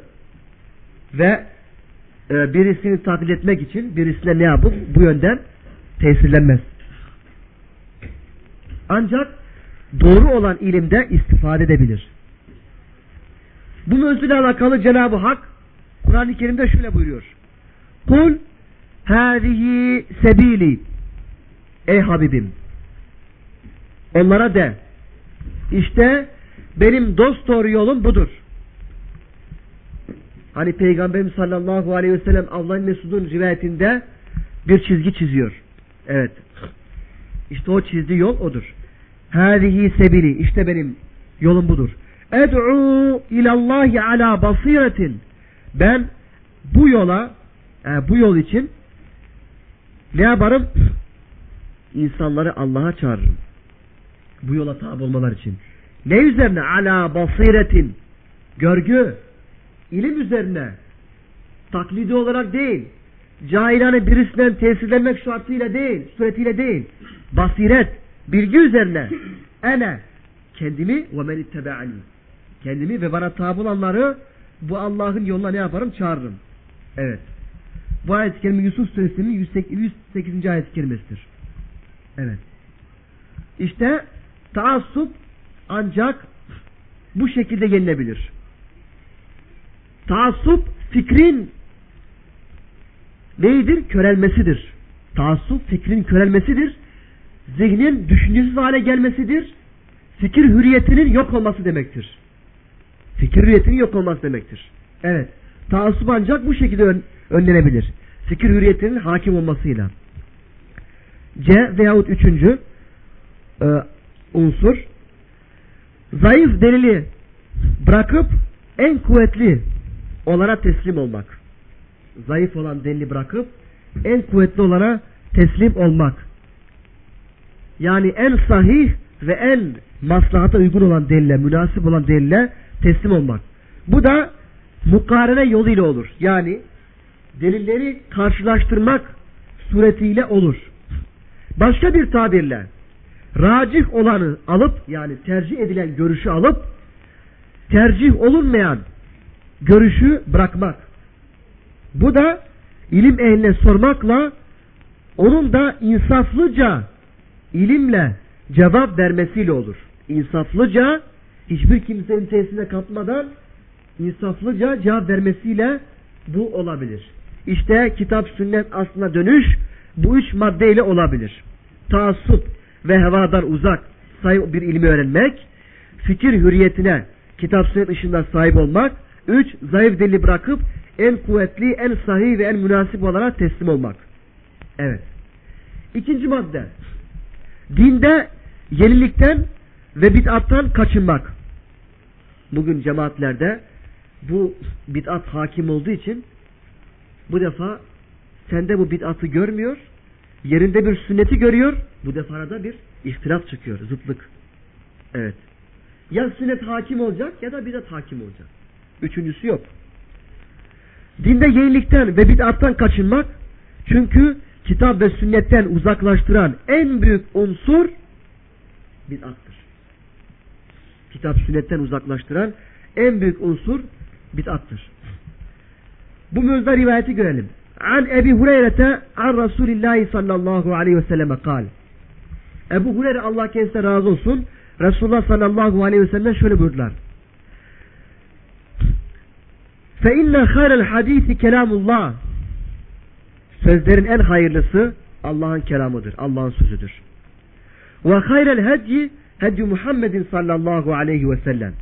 Ve e, birisini taklit etmek için birisine ne yapıp bu yönden tesirlenmez. Ancak doğru olan ilimde istifade edebilir. Bu mevzuyla alakalı Cenab-ı Hak Kur'an-ı Kerim'de şöyle buyuruyor. Kul hâzihi sebili Ey Habibim onlara de işte benim dost doğru yolum budur. Hani Peygamberimiz sallallahu aleyhi ve sellem Allah'ın Mesud'un rivayetinde bir çizgi çiziyor. Evet. İşte o çizdiği yol odur. Hâzihi sebili. işte benim yolum budur. Ed'u ilallahi ala basiretin. Ben bu yola e, bu yol için ne yaparım? İnsanları Allah'a çağırırım. Bu yola tabi olmalar için. Ne üzerine? Ala basiretin. Görgü. İlim üzerine. Taklidi olarak değil. Cahilane birisinden tesirlenmek şartıyla değil. Suretiyle değil. Basiret. Bilgi üzerine. Ene. Kendimi ve men ittebe'ani. Kendimi ve bana tabi olanları bu Allah'ın yoluna ne yaparım? Çağırırım. Evet. Bu ayet-i Yusuf suresinin 108. ayet-i kerimesidir. Evet. İşte taassup ancak bu şekilde yenilebilir. Taassup fikrin neydir? Körelmesidir. Taassup fikrin körelmesidir. Zihnin düşüncesiz hale gelmesidir. Fikir hürriyetinin yok olması demektir. Fikir hürriyetinin yok olması demektir. Evet. Taassup ancak bu şekilde ön, önlenebilir. Fikir hürriyetinin hakim olmasıyla. C veyahut üçüncü e, unsur zayıf delili bırakıp en kuvvetli olana teslim olmak. Zayıf olan delili bırakıp en kuvvetli olana teslim olmak. Yani en sahih ve en maslahata uygun olan delile, münasip olan delile teslim olmak. Bu da mukarene yoluyla olur. Yani delilleri karşılaştırmak suretiyle olur. Başka bir tabirle racih olanı alıp yani tercih edilen görüşü alıp tercih olunmayan görüşü bırakmak. Bu da ilim ehline sormakla onun da insaflıca ilimle cevap vermesiyle olur. İnsaflıca hiçbir kimsenin tesirine kapmadan insaflıca cevap vermesiyle bu olabilir. İşte kitap sünnet aslına dönüş bu üç maddeyle olabilir. Taassup ve hevadan uzak sahip bir ilmi öğrenmek, fikir hürriyetine kitap sünnet ışığında sahip olmak, üç zayıf deli bırakıp en kuvvetli, en sahih ve en münasip olarak teslim olmak. Evet. İkinci madde. Dinde yenilikten ve bid'attan kaçınmak. Bugün cemaatlerde bu bid'at hakim olduğu için bu defa sende bu bid'atı görmüyor, yerinde bir sünneti görüyor, bu defa da bir ihtilaf çıkıyor, zıtlık. Evet. Ya sünnet hakim olacak ya da bid'at hakim olacak. Üçüncüsü yok. Dinde yenilikten ve bid'attan kaçınmak çünkü kitap ve sünnetten uzaklaştıran en büyük unsur bid'attır. Kitap sünnetten uzaklaştıran en büyük unsur bid'attır. Bu mevzuda rivayeti görelim. An Ebi Hureyre'te an Resulillahi sallallahu aleyhi ve selleme kal. Ebu Hureyre Allah kendisine razı olsun. Resulullah sallallahu aleyhi ve sellem şöyle buyurdular. İnne hayrel hadisi kelamullah. Sözlerin en hayırlısı Allah'ın kelamıdır. Allah'ın sözüdür. Ve hayrel hedi hedi Muhammedin sallallahu aleyhi ve sellem.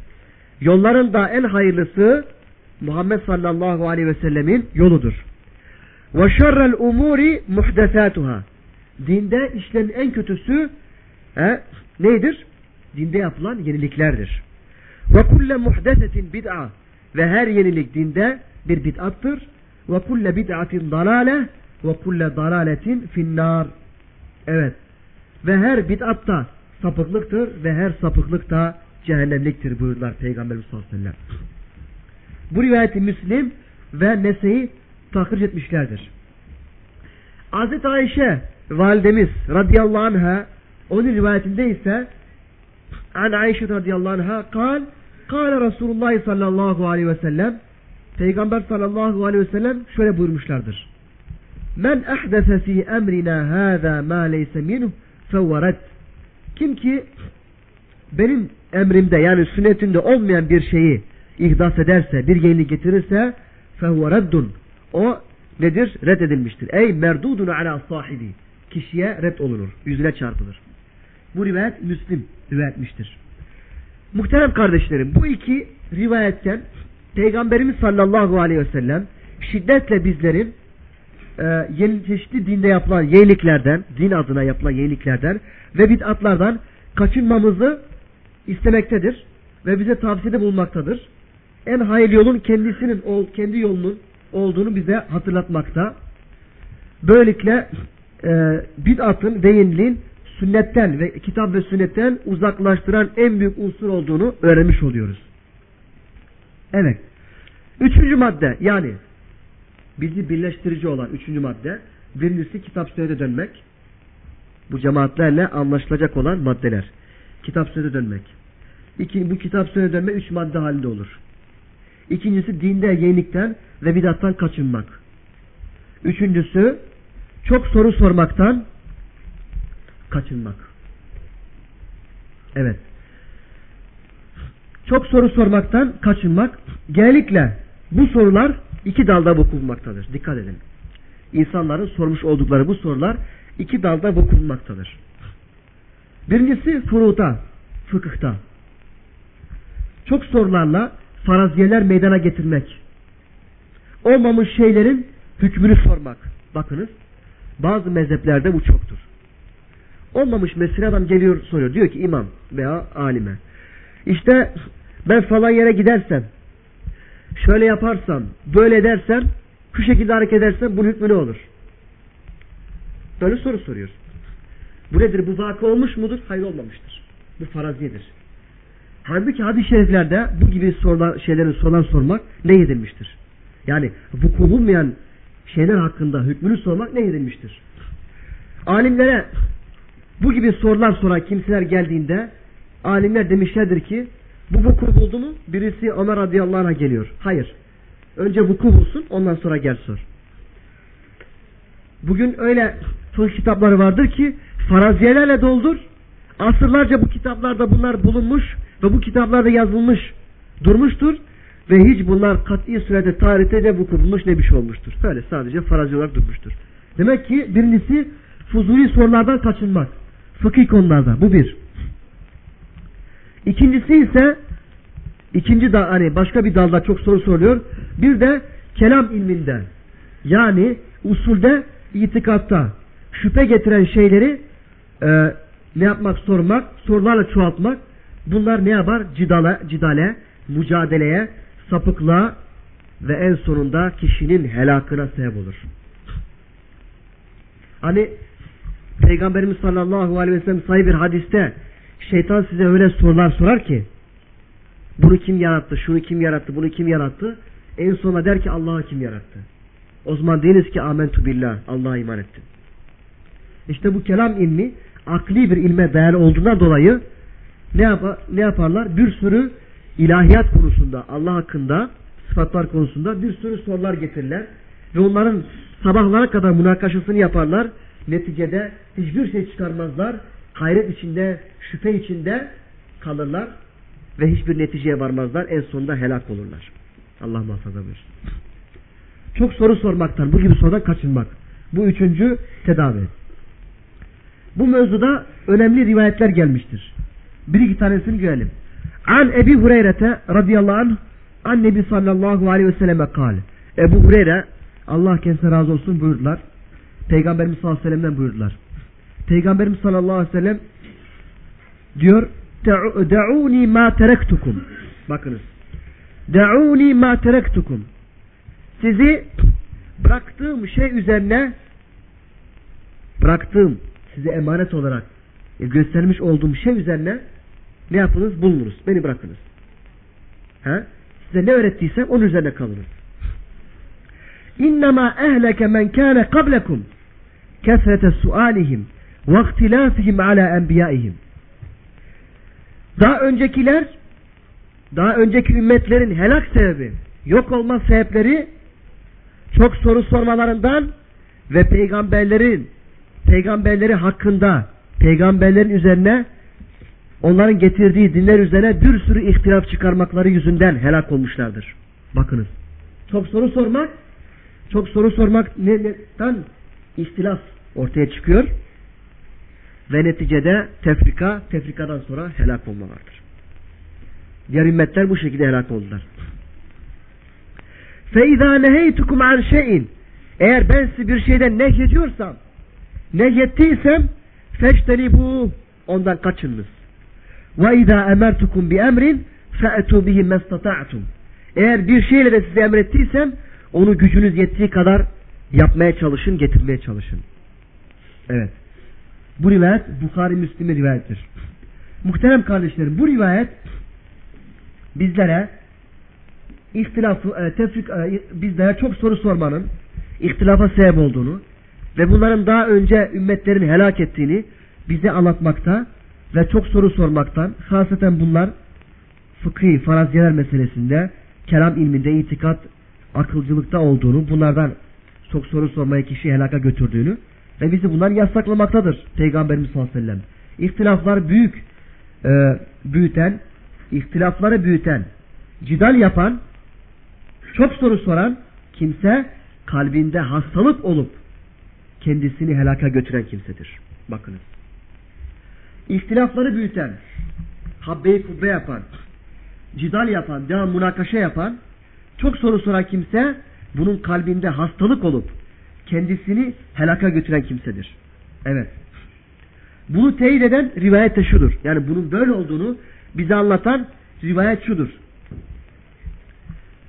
Yolların da en hayırlısı Muhammed sallallahu aleyhi ve sellemin yoludur. Ve şerrel umuri muhdesatuhâ. Dinde işlerin en kötüsü he, neydir? Dinde yapılan yeniliklerdir. Ve kulle muhdesetin bid'a. Ve her yenilik dinde bir bid'attır. Ve kulle bid'atin dalale ve kulle dalaletin finnar. Evet. Ve her bid'atta sapıklıktır ve her sapıklık da cehennemliktir buyurdular Peygamberimiz sallallahu aleyhi ve sellem. Bu rivayeti Müslim ve Nese'yi tahric etmişlerdir. Hazreti Ayşe validemiz radıyallahu anha onun rivayetinde ise an Ayşe radıyallahu anha kal Kâle Resulullah sallallahu aleyhi ve sellem Peygamber sallallahu aleyhi ve sellem şöyle buyurmuşlardır. Men ahdese fi emrina hâzâ mâ leyse minhu fevvaret. Kim ki benim emrimde yani sünnetimde olmayan bir şeyi ihdas ederse, bir yenilik getirirse fevvereddun. O nedir? Reddedilmiştir. Ey merdudun ala sahibi. Kişiye red olunur. Yüzüne çarpılır. Bu rivayet Müslim rivayetmiştir. Muhterem kardeşlerim bu iki rivayetten Peygamberimiz sallallahu aleyhi ve sellem şiddetle bizlerin e, çeşitli dinde yapılan yeniliklerden, din adına yapılan yeniliklerden ve bid'atlardan kaçınmamızı istemektedir ve bize tavsiyede bulunmaktadır. En hayırlı yolun kendisinin kendi yolunun olduğunu bize hatırlatmakta. Böylelikle e, bid'atın ve sünnetten ve kitap ve sünnetten uzaklaştıran en büyük unsur olduğunu öğrenmiş oluyoruz. Evet. Üçüncü madde yani bizi birleştirici olan üçüncü madde birincisi kitap sünnete dönmek. Bu cemaatlerle anlaşılacak olan maddeler. Kitap sünnete dönmek. İki, bu kitap sünnete dönme üç madde halinde olur. İkincisi dinde yenilikten ve bidattan kaçınmak. Üçüncüsü çok soru sormaktan kaçınmak. Evet. Çok soru sormaktan kaçınmak. Genellikle bu sorular iki dalda bulunmaktadır. Dikkat edin. İnsanların sormuş oldukları bu sorular iki dalda bulunmaktadır. Birincisi furuta, fıkıhta. Çok sorularla faraziyeler meydana getirmek. Olmamış şeylerin hükmünü sormak. Bakınız bazı mezheplerde bu çoktur. Olmamış mesela adam geliyor soruyor. Diyor ki imam veya alime. İşte ben falan yere gidersem şöyle yaparsam böyle edersem şu şekilde hareket edersem bunun hükmü ne olur? Böyle soru soruyor. Bu nedir? Bu vakı olmuş mudur? Hayır olmamıştır. Bu faraziyedir. Halbuki hadis-i şeriflerde bu gibi sorular, şeylerin sorulan sormak ne edilmiştir? Yani vuku bulmayan şeyler hakkında hükmünü sormak ne edilmiştir? Alimlere bu gibi sorular soran kimseler geldiğinde alimler demişlerdir ki bu vuku buldu mu birisi Ömer radıyallahu anh'a geliyor. Hayır. Önce vuku bulsun ondan sonra gel sor. Bugün öyle fıkıh kitapları vardır ki faraziyelerle doldur. Asırlarca bu kitaplarda bunlar bulunmuş ve bu kitaplarda yazılmış durmuştur. Ve hiç bunlar kat'i sürede tarihte ne vuku bulmuş ne bir şey olmuştur. Böyle sadece farazi olarak durmuştur. Demek ki birincisi fuzuli sorulardan kaçınmak. Fıkhi konularda. Bu bir. İkincisi ise ikinci da hani başka bir dalda çok soru soruluyor. Bir de kelam ilminde yani usulde itikatta şüphe getiren şeyleri e, ne yapmak sormak, sorularla çoğaltmak bunlar ne yapar? Cidale, cidale, mücadeleye, sapıklığa ve en sonunda kişinin helakına sebep olur. Hani Peygamberimiz sallallahu aleyhi ve sellem sahih bir hadiste şeytan size öyle sorular sorar ki bunu kim yarattı, şunu kim yarattı, bunu kim yarattı? En sona der ki Allah'ı kim yarattı? O zaman deyiniz ki amentu billah, Allah'a iman ettim. İşte bu kelam ilmi akli bir ilme değerli olduğundan dolayı ne, yap ne yaparlar? Bir sürü ilahiyat konusunda, Allah hakkında, sıfatlar konusunda bir sürü sorular getirirler. Ve onların sabahlara kadar münakaşasını yaparlar. Neticede hiçbir şey çıkarmazlar. Hayret içinde, şüphe içinde kalırlar. Ve hiçbir neticeye varmazlar. En sonunda helak olurlar. Allah muhafaza buyursun. Çok soru sormaktan, bu gibi sorudan kaçınmak. Bu üçüncü tedavi. Bu mevzuda önemli rivayetler gelmiştir. Bir iki tanesini görelim. An Ebi Hureyre'te radıyallahu anh an Nebi sallallahu aleyhi ve selleme kal. Ebu Hureyre Allah kendisine razı olsun buyurdular. Peygamberimiz sallallahu aleyhi ve sellem'den buyurdular. Peygamberimiz sallallahu aleyhi ve sellem diyor Da'uni ma terektukum. Bakınız. Da'uni ma terektukum. Sizi bıraktığım şey üzerine bıraktığım size emanet olarak göstermiş olduğum şey üzerine ne yapınız? Bulunuruz. Beni bırakınız. He? Size ne öğrettiysem onun üzerine kalınız. İnnemâ ehleke men kâne kablekum kesrete sualihim ve ihtilafihim ala enbiyaihim. Daha öncekiler daha önceki ümmetlerin helak sebebi, yok olma sebepleri çok soru sormalarından ve peygamberlerin peygamberleri hakkında peygamberlerin üzerine onların getirdiği dinler üzerine bir sürü ihtilaf çıkarmakları yüzünden helak olmuşlardır. Bakınız. Çok soru sormak çok soru sormak neden ihtilaf ortaya çıkıyor ve neticede tefrika, tefrikadan sonra helak olma vardır. Diğer ümmetler bu şekilde helak oldular. فَاِذَا نَهَيْتُكُمْ عَنْ شَيْءٍ Eğer ben sizi bir şeyden nehyediyorsam, nehyettiysem bu ondan kaçınız. وَاِذَا اَمَرْتُكُمْ بِاَمْرٍ فَأَتُوا بِهِ مَسْتَطَعْتُمْ Eğer bir şeyle de size emrettiysem onu gücünüz yettiği kadar yapmaya çalışın, getirmeye çalışın. Evet. Bu rivayet Bukhari Müslim'e rivayettir. Muhterem kardeşlerim bu rivayet bizlere ihtilafı, e, tefrik, e, bizlere çok soru sormanın ihtilafa sebep olduğunu ve bunların daha önce ümmetlerin helak ettiğini bize anlatmakta ve çok soru sormaktan hasreten bunlar fıkhi faraziyeler meselesinde kelam ilminde itikat akılcılıkta olduğunu bunlardan çok soru sormaya kişi helaka götürdüğünü ve bizi bunlar yasaklamaktadır Peygamberimiz sallallahu aleyhi ve sellem. İhtilaflar büyük e, büyüten, ihtilafları büyüten, cidal yapan, çok soru soran kimse kalbinde hastalık olup kendisini helaka götüren kimsedir. Bakınız. İhtilafları büyüten, habbeyi kubbe yapan, cidal yapan, devam münakaşa yapan, çok soru soran kimse bunun kalbinde hastalık olup kendisini helaka götüren kimsedir. Evet. Bunu teyit eden rivayet de şudur. Yani bunun böyle olduğunu bize anlatan rivayet şudur.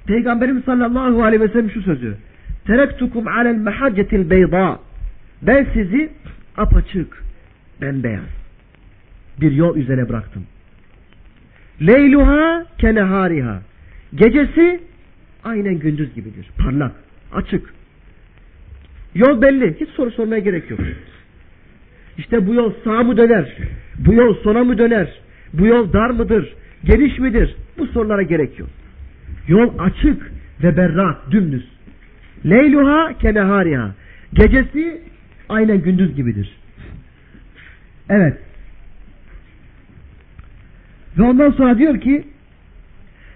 Peygamberimiz sallallahu aleyhi ve sellem şu sözü. Terektukum alel mehaccetil beyda. Ben sizi apaçık, bembeyaz bir yol üzerine bıraktım. Leyluha kenehariha. Gecesi aynen gündüz gibidir. Parlak, açık. Yol belli. Hiç soru sormaya gerek yok. İşte bu yol sağ mı döner? Bu yol sola mı döner? Bu yol dar mıdır? Geniş midir? Bu sorulara gerek yok. Yol açık ve berrak, dümdüz. Leyluha kenehariha. Gecesi aynen gündüz gibidir. Evet. Ve ondan sonra diyor ki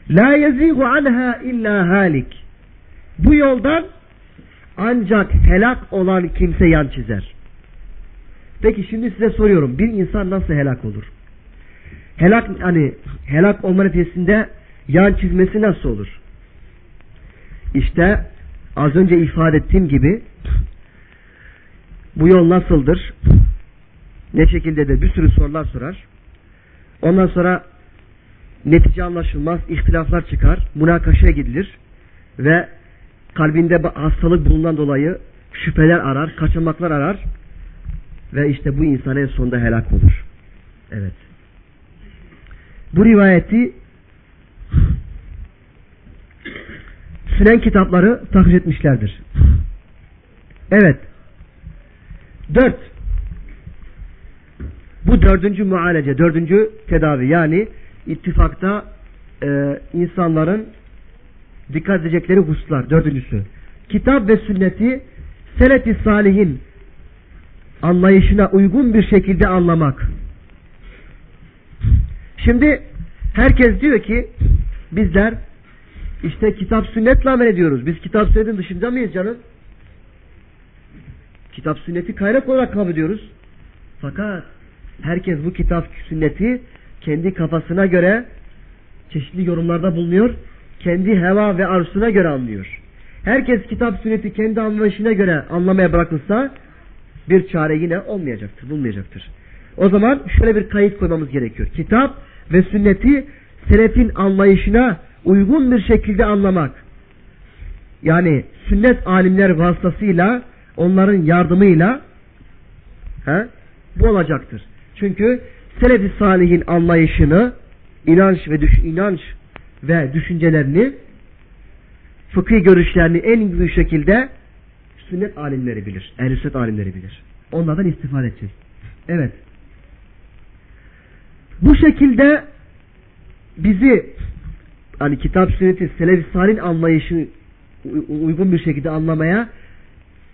La yezigu anha illa halik. Bu yoldan ancak helak olan kimse yan çizer. Peki şimdi size soruyorum. Bir insan nasıl helak olur? Helak hani helak olma neticesinde yan çizmesi nasıl olur? İşte az önce ifade ettiğim gibi bu yol nasıldır? Ne şekilde de bir sürü sorular sorar. Ondan sonra netice anlaşılmaz, ihtilaflar çıkar, münakaşaya gidilir ve kalbinde hastalık bulunan dolayı şüpheler arar, kaçınmaklar arar ve işte bu insan en sonunda helak olur. Evet. Bu rivayeti Sünen kitapları tahriş etmişlerdir. Evet. Dört. Bu dördüncü mualece, dördüncü tedavi. Yani ittifakta e, insanların dikkat edecekleri hususlar. Dördüncüsü. Kitap ve sünneti senet salihin anlayışına uygun bir şekilde anlamak. Şimdi herkes diyor ki bizler işte kitap sünnetle amel ediyoruz. Biz kitap sünnetin dışında mıyız canım? Kitap sünneti kaynak olarak kabul ediyoruz. Fakat herkes bu kitap sünneti kendi kafasına göre çeşitli yorumlarda bulunuyor. Kendi heva ve arzusuna göre anlıyor. Herkes kitap sünneti kendi anlayışına göre anlamaya bırakılsa bir çare yine olmayacaktır, bulmayacaktır. O zaman şöyle bir kayıt koymamız gerekiyor. Kitap ve sünneti selefin anlayışına uygun bir şekilde anlamak. Yani sünnet alimler vasıtasıyla onların yardımıyla he, bu olacaktır. Çünkü selef-i salihin anlayışını inanç ve düş inanç ve düşüncelerini fıkhi görüşlerini en büyük şekilde sünnet alimleri bilir. Ehl-i alimleri bilir. Onlardan istifade edeceğiz. Evet. Bu şekilde bizi hani kitap sünneti selef salih anlayışı uygun bir şekilde anlamaya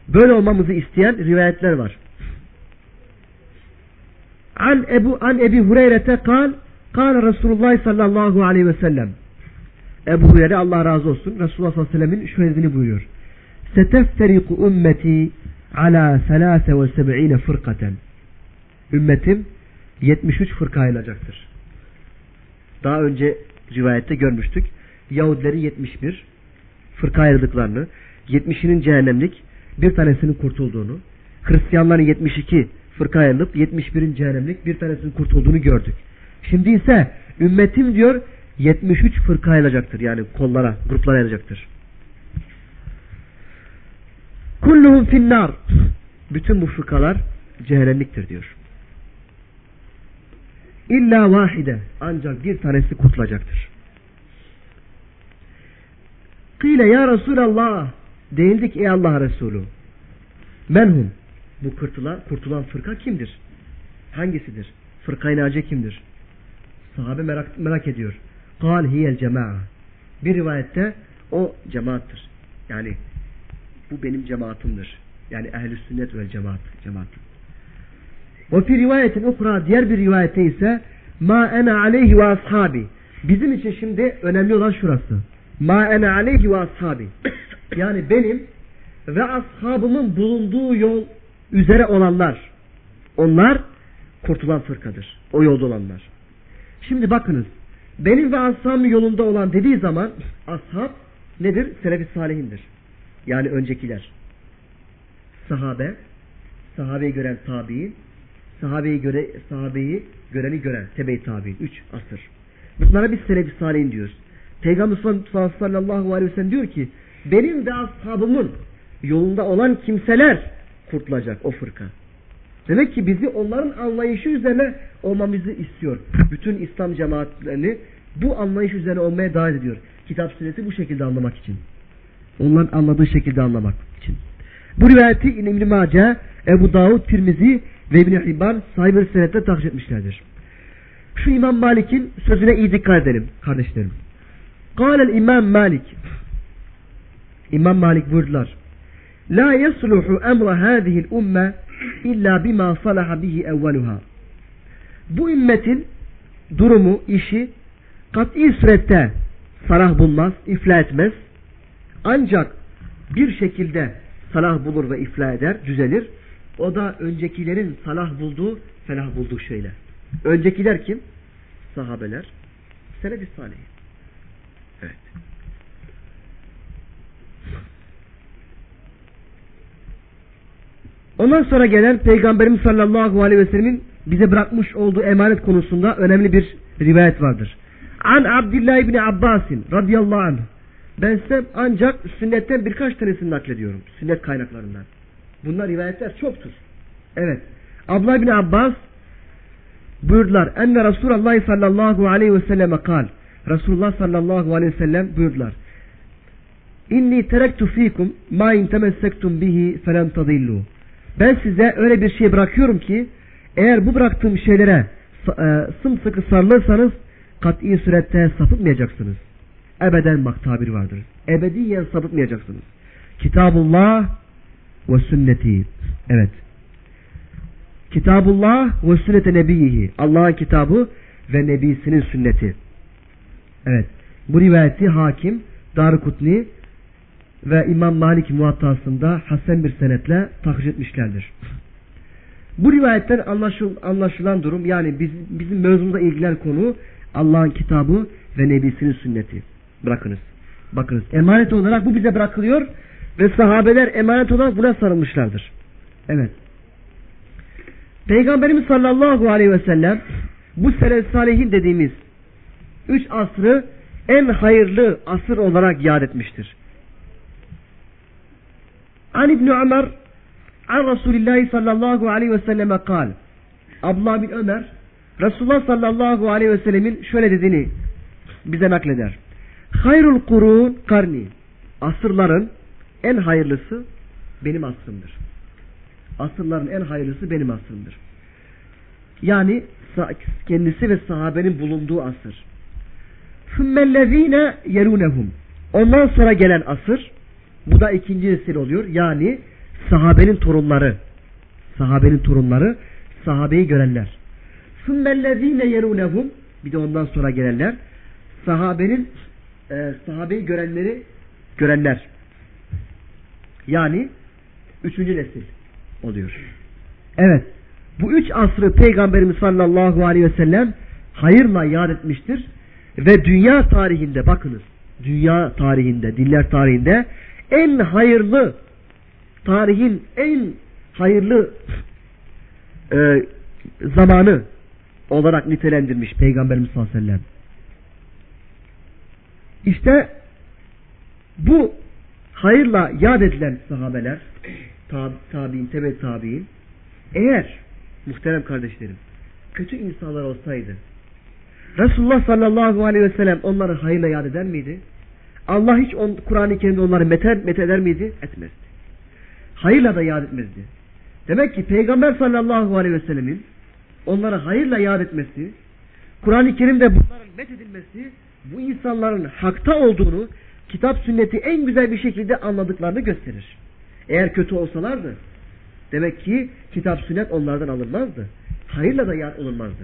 böyle olmamızı isteyen rivayetler var. An Ebu An Ebi Hureyre'te kal kal Resulullah sallallahu aleyhi ve sellem Ebu Hureyre Allah razı olsun Resulullah sallallahu aleyhi ve sellemin şu dediğini buyuruyor. Setefteriku ümmeti ala selase ve seb'ine fırkaten. Ümmetim 73 fırka ayrılacaktır. Daha önce rivayette görmüştük. Yahudilerin 71 fırka ayrıldıklarını, 70'inin cehennemlik, bir tanesinin kurtulduğunu, Hristiyanların 72 fırka ayrılıp 71'in cehennemlik bir tanesinin kurtulduğunu gördük. Şimdi ise ümmetim diyor 73 fırka ayrılacaktır. Yani kollara, gruplara ayrılacaktır. Kulluhum finnar. Bütün bu fırkalar cehennemliktir diyor. İlla vahide. Ancak bir tanesi kurtulacaktır. Kıyle ya Resulallah. Değildik ey Allah Resulü. Menhum. Bu kurtulan, kurtulan fırka kimdir? Hangisidir? Fırkayı nace kimdir? Sahabe merak, merak ediyor. Kal hiyel cema'a. Bir rivayette o cemaattır. Yani bu benim cemaatimdir. Yani ehl-i sünnet ve cemaat. cemaat. Ve fi rivayetin ukra diğer bir rivayette ise ma ene aleyhi ve ashabi. Bizim için şimdi önemli olan şurası. Ma ene aleyhi ve ashabi. Yani benim ve ashabımın bulunduğu yol üzere olanlar. Onlar kurtulan fırkadır. O yolda olanlar. Şimdi bakınız. Benim ve ashabım yolunda olan dediği zaman ashab nedir? Selefi salihindir. Yani öncekiler. Sahabe, sahabeyi gören tabi'in, sahabeyi göre sahabeyi göreni gören tebe-i tabi'in. Üç asır. Bunlara biz selefi salihin diyoruz. Peygamber sallallahu aleyhi ve sellem diyor ki benim ve ashabımın yolunda olan kimseler kurtulacak o fırka. Demek ki bizi onların anlayışı üzerine olmamızı istiyor. Bütün İslam cemaatlerini bu anlayış üzerine olmaya davet ediyor. Kitap sünneti bu şekilde anlamak için. Onların anladığı şekilde anlamak için. Bu rivayeti İbn-i Mace, Ebu Davud, Tirmizi ve İbn-i Hibban sahibi senette takip etmişlerdir. Şu İmam Malik'in sözüne iyi dikkat edelim kardeşlerim. Kâlel İmam Malik İmam Malik buyurdular. La yasluhu emra hâzihil umme illa bima salaha bihi evveluha. Bu ümmetin durumu, işi kat'i surette salah bulmaz, iflah etmez. Ancak bir şekilde salah bulur ve iflah eder, düzelir. O da öncekilerin salah bulduğu, felah bulduğu şeyler. Öncekiler kim? Sahabeler. Selef-i salih. Evet. Ondan sonra gelen Peygamberimiz sallallahu aleyhi ve sellemin bize bırakmış olduğu emanet konusunda önemli bir rivayet vardır. An Abdullah İbni Abbasin radıyallahu anh. Ben size ancak sünnetten birkaç tanesini naklediyorum. Sünnet kaynaklarından. Bunlar rivayetler çoktur. Evet. Abdullah İbni Abbas buyurdular. Enne Resulullah sallallahu aleyhi ve selleme kal. Resulullah sallallahu aleyhi ve sellem buyurdular. İnni terektu fikum ma in temessektum bihi felen tadillu. Ben size öyle bir şey bırakıyorum ki eğer bu bıraktığım şeylere e, sımsıkı sarılırsanız kat'i surette sapıtmayacaksınız. Ebeden bak tabiri vardır. Ebediyen sapıtmayacaksınız. Kitabullah ve sünneti. Evet. Kitabullah ve sünnete nebiyihi. Allah'ın kitabı ve nebisinin sünneti. Evet. Bu rivayeti hakim, Darukutni ve İmam Malik muhattasında hasen bir senetle takip etmişlerdir. Bu rivayetten anlaşıl, anlaşılan durum yani biz, bizim mevzumda ilgilen konu Allah'ın kitabı ve nebisinin sünneti. Bırakınız. Bakınız emanet olarak bu bize bırakılıyor ve sahabeler emanet olarak buna sarılmışlardır. Evet. Peygamberimiz sallallahu aleyhi ve sellem bu selef salihin dediğimiz üç asrı en hayırlı asır olarak yad etmiştir. An İbni Ömer An Resulillahi sallallahu aleyhi ve selleme kal Abdullah bin Ömer Resulullah sallallahu aleyhi ve sellemin şöyle dediğini bize nakleder. Hayrul kurun karni asırların en hayırlısı benim asrımdır. Asırların en hayırlısı benim asrımdır. Yani kendisi ve sahabenin bulunduğu asır. Sümmellezine yerunehum. Ondan sonra gelen asır bu da ikinci nesil oluyor. Yani sahabenin torunları. Sahabenin torunları sahabeyi görenler. Sümmellezine yerunehum bir de ondan sonra gelenler sahabenin e, sahabeyi görenleri görenler. Yani üçüncü nesil oluyor. Evet. Bu üç asrı Peygamberimiz sallallahu aleyhi ve sellem hayırla yad etmiştir. Ve dünya tarihinde bakınız. Dünya tarihinde, diller tarihinde en hayırlı tarihin en hayırlı e, zamanı olarak nitelendirmiş Peygamberimiz sallallahu aleyhi ve sellem. İşte bu hayırla yad edilen sahabeler tab tabi'in, tebe tabi'in eğer muhterem kardeşlerim kötü insanlar olsaydı Resulullah sallallahu aleyhi ve sellem onları hayırla yad eder miydi? Allah hiç Kur'an-ı Kerim'de onları met, met eder miydi? Etmezdi. Hayırla da yad etmezdi. Demek ki Peygamber sallallahu aleyhi ve sellemin onları hayırla yad etmesi, Kur'an-ı Kerim'de bunların met edilmesi, bu insanların hakta olduğunu kitap sünneti en güzel bir şekilde anladıklarını gösterir. Eğer kötü olsalardı demek ki kitap sünnet onlardan alınmazdı. Hayırla da yad olunmazdı.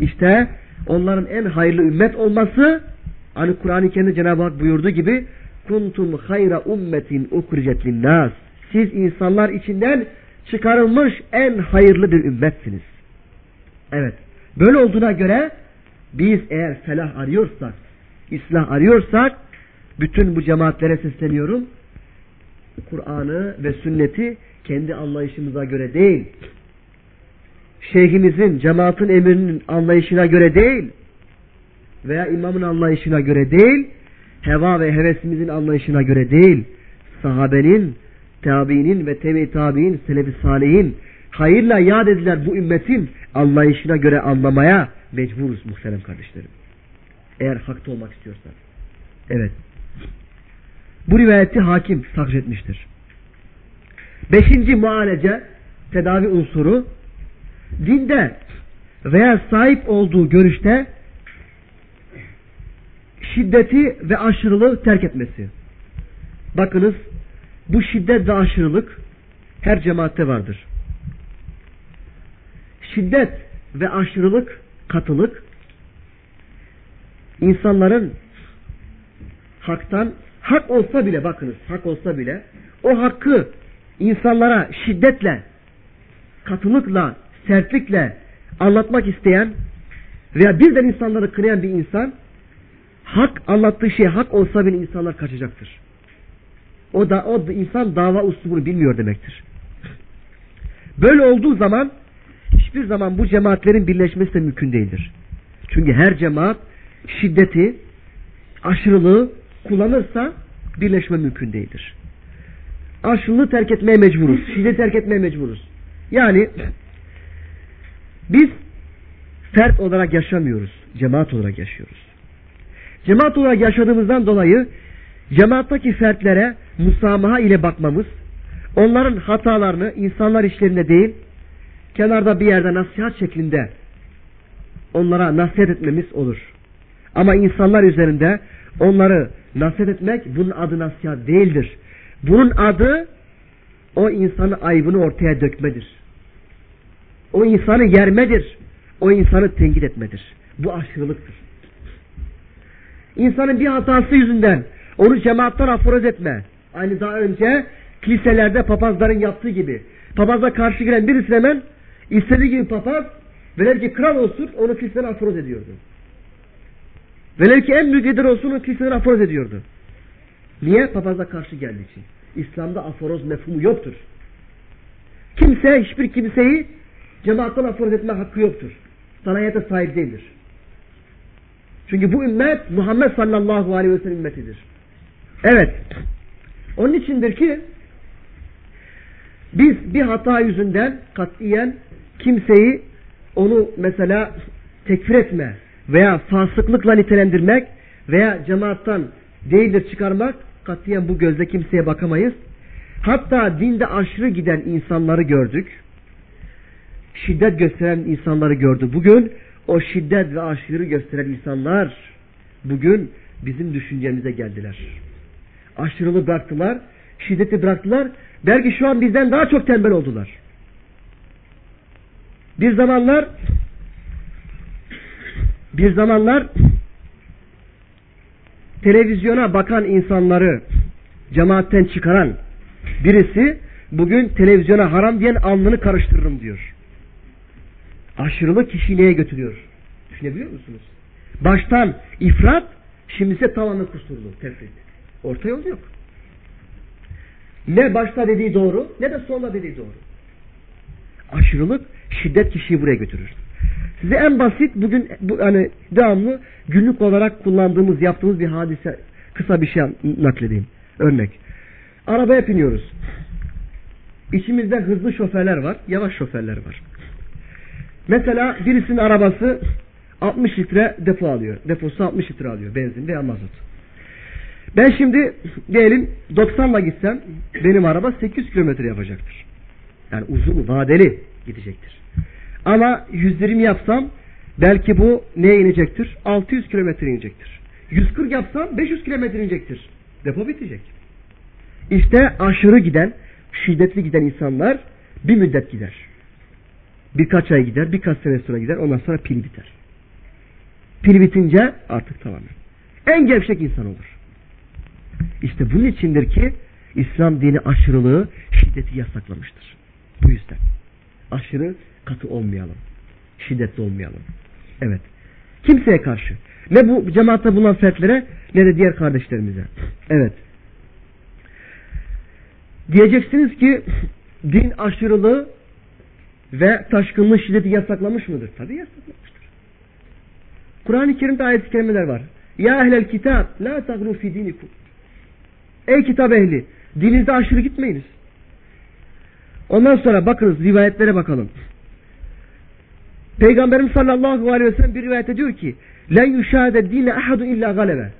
İşte onların en hayırlı ümmet olması hani Kur'an-ı Kerim'de Cenab-ı Hak buyurduğu gibi kuntum hayra ummetin ukricet linnas siz insanlar içinden çıkarılmış en hayırlı bir ümmetsiniz. Evet. Böyle olduğuna göre biz eğer felah arıyorsak, islah arıyorsak bütün bu cemaatlere sesleniyorum. Kur'an'ı ve sünneti kendi anlayışımıza göre değil, şeyhimizin, cemaatin emirinin anlayışına göre değil veya imamın anlayışına göre değil, heva ve hevesimizin anlayışına göre değil, sahabenin, tabiinin ve tebe tabiin, selefi salihin hayırla yad edilen bu ümmetin anlayışına göre anlamaya mecburuz muhterem kardeşlerim. Eğer hakta olmak istiyorsak. Evet. Bu rivayeti hakim takdir etmiştir. Beşinci mualece, tedavi unsuru, dinde veya sahip olduğu görüşte şiddeti ve aşırılığı terk etmesi. Bakınız bu şiddet ve aşırılık her cemaatte vardır. Şiddet ve aşırılık, katılık insanların haktan hak olsa bile bakınız hak olsa bile o hakkı insanlara şiddetle katılıkla sertlikle anlatmak isteyen veya birden insanları kınayan bir insan hak anlattığı şey hak olsa bile insanlar kaçacaktır. O da o insan dava usulünü bilmiyor demektir. Böyle olduğu zaman hiçbir zaman bu cemaatlerin birleşmesi de mümkün değildir. Çünkü her cemaat şiddeti, aşırılığı kullanırsa birleşme mümkün değildir. Aşırılığı terk etmeye mecburuz. Şiddeti terk etmeye mecburuz. Yani biz fert olarak yaşamıyoruz. Cemaat olarak yaşıyoruz. Cemaat olarak yaşadığımızdan dolayı cemaattaki fertlere musamaha ile bakmamız, onların hatalarını insanlar işlerinde değil, kenarda bir yerde nasihat şeklinde onlara nasihat etmemiz olur. Ama insanlar üzerinde onları nasihat etmek bunun adı nasihat değildir. Bunun adı o insanın ayıbını ortaya dökmedir. O insanı yermedir. O insanı tenkit etmedir. Bu aşırılıktır. İnsanın bir hatası yüzünden onu cemaattan aforoz etme. Aynı daha önce kiliselerde papazların yaptığı gibi. Papaza karşı giren birisi hemen istediği gibi papaz velev ki kral olsun onu kiliseden aforoz ediyordu. Velev ki en büyük olsun onu kiliseden aforoz ediyordu. Niye? Papaza karşı geldiği için. İslam'da aforoz mefhumu yoktur. Kimse hiçbir kimseyi cemaattan aforoz etme hakkı yoktur. Sanayete sahip değildir. Çünkü bu ümmet Muhammed sallallahu aleyhi ve sellem ümmetidir. Evet. Onun içindir ki biz bir hata yüzünden katiyen kimseyi onu mesela tekfir etme veya fasıklıkla nitelendirmek veya cemaattan değildir çıkarmak katiyen bu gözle kimseye bakamayız. Hatta dinde aşırı giden insanları gördük. Şiddet gösteren insanları gördük. Bugün o şiddet ve aşırı gösteren insanlar bugün bizim düşüncemize geldiler. Aşırılığı bıraktılar, şiddeti bıraktılar. Belki şu an bizden daha çok tembel oldular. Bir zamanlar bir zamanlar televizyona bakan insanları cemaatten çıkaran birisi bugün televizyona haram diyen alnını karıştırırım diyor. Aşırılık kişiyi neye götürüyor? Düşünebiliyor musunuz? Baştan ifrat, şimdi ise tamamen kusurlu, tefrit. Orta yol yok. Ne başta dediği doğru, ne de sonda dediği doğru. Aşırılık, şiddet kişiyi buraya götürür. Size en basit bugün bu, hani devamlı günlük olarak kullandığımız, yaptığımız bir hadise, kısa bir şey nakledeyim. Örnek. Arabaya biniyoruz. İçimizde hızlı şoförler var, yavaş şoförler var. Mesela birisinin arabası 60 litre depo alıyor. Deposu 60 litre alıyor benzin veya mazot. Ben şimdi diyelim 90'la gitsem benim araba 800 kilometre yapacaktır. Yani uzun vadeli gidecektir. Ama 120 yapsam belki bu neye inecektir? 600 kilometre inecektir. 140 yapsam 500 kilometre inecektir. Depo bitecek. İşte aşırı giden, şiddetli giden insanlar bir müddet gider. Birkaç ay gider, birkaç sene sonra gider, ondan sonra pil biter. Pil bitince artık tamamen. En gevşek insan olur. İşte bunun içindir ki İslam dini aşırılığı, şiddeti yasaklamıştır. Bu yüzden. Aşırı katı olmayalım. Şiddetli olmayalım. Evet. Kimseye karşı. Ne bu cemaatte bulunan fertlere ne de diğer kardeşlerimize. Evet. Diyeceksiniz ki din aşırılığı ve taşkınlığı şiddeti yasaklamış mıdır? Tabi yasaklamıştır. Kur'an-ı Kerim'de ayet-i kerimeler var. Ya ehlel kitap la tagru fi dinikum. Ey kitap ehli dininizde aşırı gitmeyiniz. Ondan sonra bakınız rivayetlere bakalım. Peygamberimiz sallallahu aleyhi ve sellem bir rivayette diyor ki len yuşade dine ahadu illa galebe.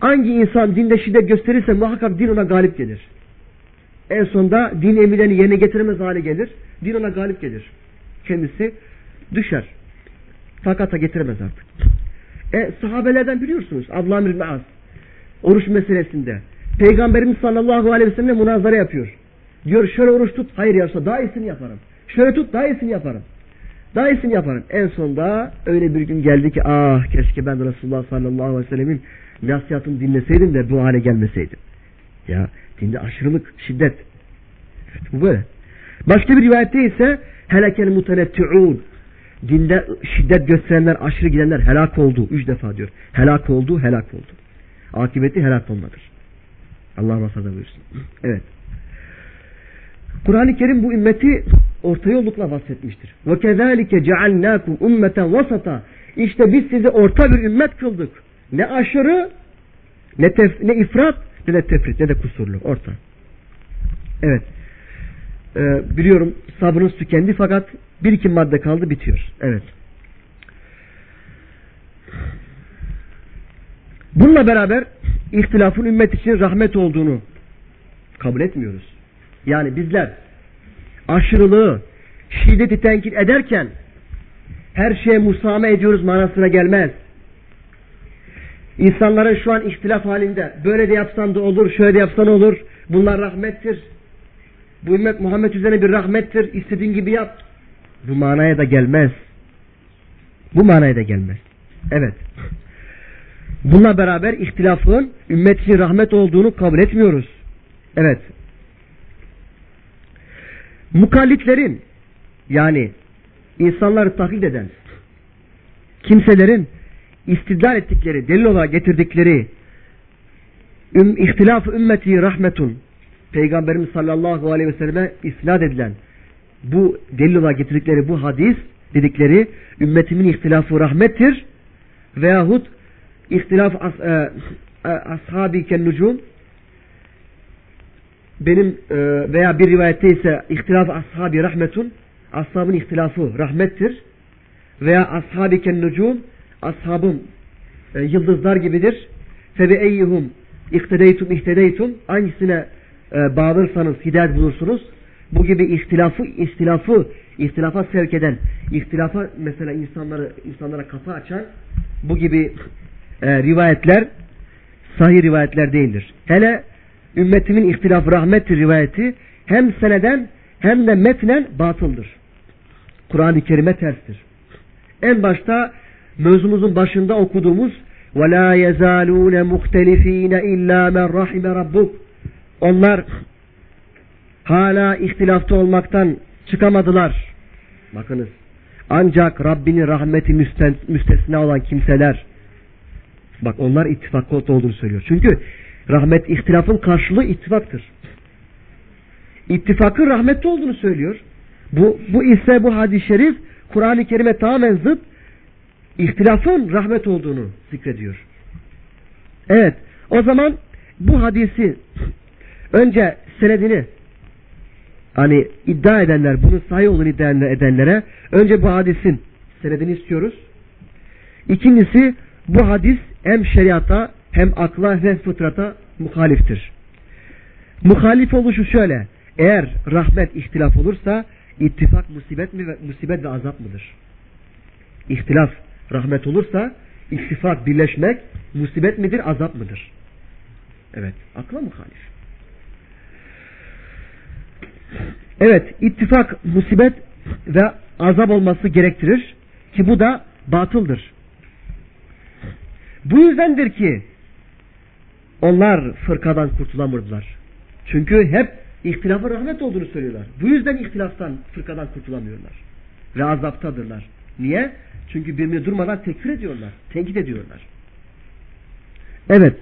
Hangi insan dinde şiddet gösterirse muhakkak din ona galip gelir. En sonunda din emirlerini yerine getiremez hale gelir. Din ona galip gelir. Kendisi düşer. Fakata getiremez artık. E, sahabelerden biliyorsunuz. Abdullah bin Az. Oruç meselesinde. Peygamberimiz sallallahu aleyhi ve sellem münazara yapıyor. Diyor şöyle oruç tut. Hayır yarsa daha iyisini yaparım. Şöyle tut daha iyisini yaparım. Daha iyisini yaparım. En sonunda öyle bir gün geldi ki ah keşke ben Resulullah sallallahu aleyhi ve sellemin nasihatını dinleseydim de bu hale gelmeseydim. Ya dinde aşırılık, şiddet. Evet, bu böyle. Başka bir rivayette ise helekel mutenetti'un dinde şiddet gösterenler, aşırı gidenler helak oldu. Üç defa diyor. Helak oldu, helak oldu. Akıbeti helak olmadır. Allah masada buyursun. Evet. Kur'an-ı Kerim bu ümmeti orta yollukla. Ve kezalike cealnakum ummeten vasata. İşte biz sizi orta bir ümmet kıldık. Ne aşırı, ne, tef, ne ifrat, ne de tefrit, ne de kusurlu. Orta. Evet. Ee, biliyorum sabrınız tükendi fakat bir iki madde kaldı bitiyor. Evet. Bununla beraber ihtilafın ümmet için rahmet olduğunu kabul etmiyoruz. Yani bizler aşırılığı, şiddeti tenkit ederken her şeye musame ediyoruz manasına gelmez. İnsanların şu an ihtilaf halinde böyle de yapsan da olur, şöyle de yapsan olur. Bunlar rahmettir. Bu ümmet Muhammed üzerine bir rahmettir. İstediğin gibi yap. Bu manaya da gelmez. Bu manaya da gelmez. Evet. Bununla beraber ihtilafın ümmet rahmet olduğunu kabul etmiyoruz. Evet. Mukallitlerin yani insanları taklit eden kimselerin istidlal ettikleri, delil olarak getirdikleri üm, ihtilaf ümmeti rahmetun Peygamberimiz sallallahu aleyhi ve selleme isnat edilen bu delil olarak getirdikleri bu hadis dedikleri ümmetimin ihtilafı rahmettir veyahut ihtilaf as, e, e, ashabi ken nucum benim e, veya bir rivayette ise ihtilaf ashabi rahmetun ashabın ihtilafı rahmettir veya ashabi ken nucum ashabım e, yıldızlar gibidir febe eyyuhum ihtedeytum ihtedeytum hangisine e, bağlanırsanız hidayet bulursunuz bu gibi ihtilafı ihtilafı ihtilafa sevk eden ihtilafa mesela insanları insanlara kapı açan bu gibi e, rivayetler sahih rivayetler değildir. Hele ümmetimin ihtilaf rahmettir rivayeti hem seneden hem de metnen batıldır. Kur'an-ı Kerim'e terstir. En başta mevzumuzun başında okuduğumuz وَلَا يَزَالُونَ مُخْتَلِف۪ينَ اِلَّا مَنْ رَحِمَ رَبُّكَ Onlar hala ihtilafta olmaktan çıkamadılar. Bakınız. Ancak Rabbinin rahmeti müstesna olan kimseler bak onlar ittifaklı olduğunu söylüyor. Çünkü rahmet ihtilafın karşılığı ittifaktır. İttifakın rahmetli olduğunu söylüyor. Bu, bu ise bu hadis-i şerif Kur'an-ı Kerim'e tamamen zıt ihtilafın rahmet olduğunu zikrediyor. Evet o zaman bu hadisi önce senedini hani iddia edenler bunu sahih olduğunu iddia edenlere önce bu hadisin senedini istiyoruz. İkincisi bu hadis hem şeriata hem akla hem fıtrata muhaliftir. Muhalif oluşu şöyle. Eğer rahmet ihtilaf olursa ittifak musibet mi musibet ve azap mıdır? İhtilaf rahmet olursa ittifak birleşmek musibet midir azap mıdır? Evet akla muhalif. Evet ittifak musibet ve azap olması gerektirir ki bu da batıldır. Bu yüzdendir ki onlar fırkadan kurtulamırdılar. Çünkü hep ihtilafın rahmet olduğunu söylüyorlar. Bu yüzden ihtilaftan, fırkadan kurtulamıyorlar. Ve azaptadırlar. Niye? Çünkü birbirini durmadan tekfir ediyorlar. Tenkit ediyorlar. Evet.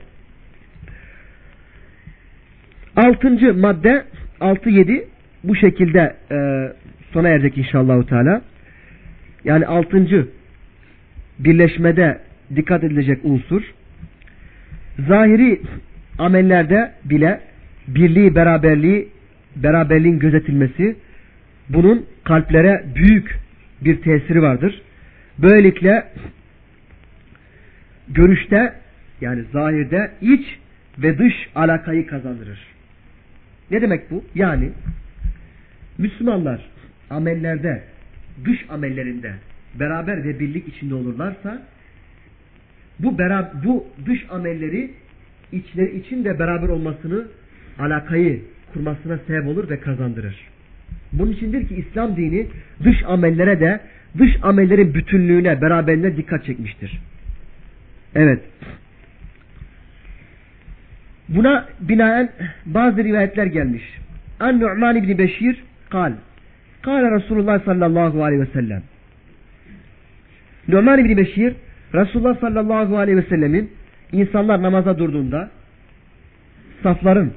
Altıncı madde 6-7 bu şekilde e, sona erecek inşallah Teala. Yani altıncı birleşmede dikkat edilecek unsur zahiri amellerde bile birliği, beraberliği, beraberliğin gözetilmesi bunun kalplere büyük bir tesiri vardır. Böylelikle görüşte yani zahirde iç ve dış alakayı kazandırır. Ne demek bu? Yani Müslümanlar amellerde, dış amellerinde beraber ve birlik içinde olurlarsa bu beraber, bu dış amelleri içleri içinde beraber olmasını alakayı kurmasına sebep olur ve kazandırır. Bunun içindir ki İslam dini dış amellere de dış amellerin bütünlüğüne, beraberliğine dikkat çekmiştir. Evet. Buna binaen bazı rivayetler gelmiş. An Nu'man ibn Beşir kal. Kale Resulullah sallallahu aleyhi ve sellem. Nu'man ibn Beşir Resulullah sallallahu aleyhi ve sellemin insanlar namaza durduğunda safların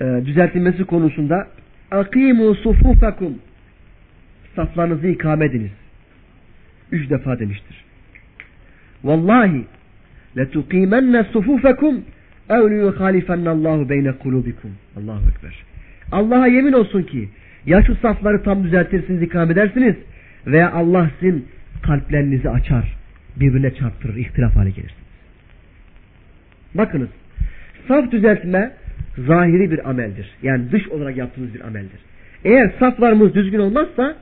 e, düzeltilmesi konusunda akimu sufufakum saflarınızı ikame ediniz. Üç defa demiştir. Vallahi letuqimenne sufufakum ev liyuhalifennallahu beyne kulubikum. Allahu Ekber. Allah'a yemin olsun ki ya şu safları tam düzeltirsiniz, ikame edersiniz veya Allah sizin kalplerinizi açar, birbirine çarptırır, ihtilaf hale gelirsiniz. Bakınız, saf düzeltme zahiri bir ameldir. Yani dış olarak yaptığımız bir ameldir. Eğer saflarımız düzgün olmazsa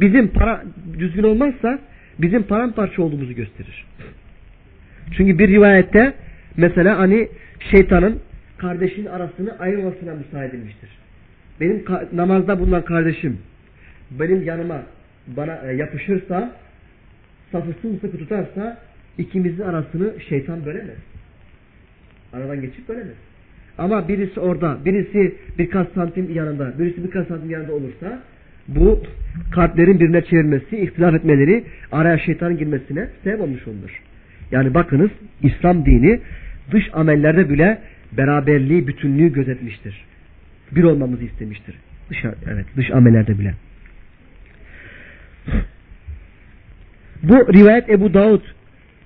bizim para düzgün olmazsa bizim paramparça olduğumuzu gösterir. Çünkü bir rivayette mesela hani şeytanın kardeşin arasını ayırmasına müsaade edilmiştir. Benim namazda bulunan kardeşim benim yanıma bana e, yapışırsa safı sımsıkı tutarsa ikimizin arasını şeytan bölemez. Aradan geçip bölemez. Ama birisi orada, birisi birkaç santim yanında, birisi birkaç santim yanında olursa bu kalplerin birbirine çevirmesi, ihtilaf etmeleri, araya şeytanın girmesine sebep olmuş olur. Yani bakınız İslam dini dış amellerde bile beraberliği, bütünlüğü gözetmiştir. Bir olmamızı istemiştir. Dış, evet, dış amellerde bile. Bu rivayet Ebu Davud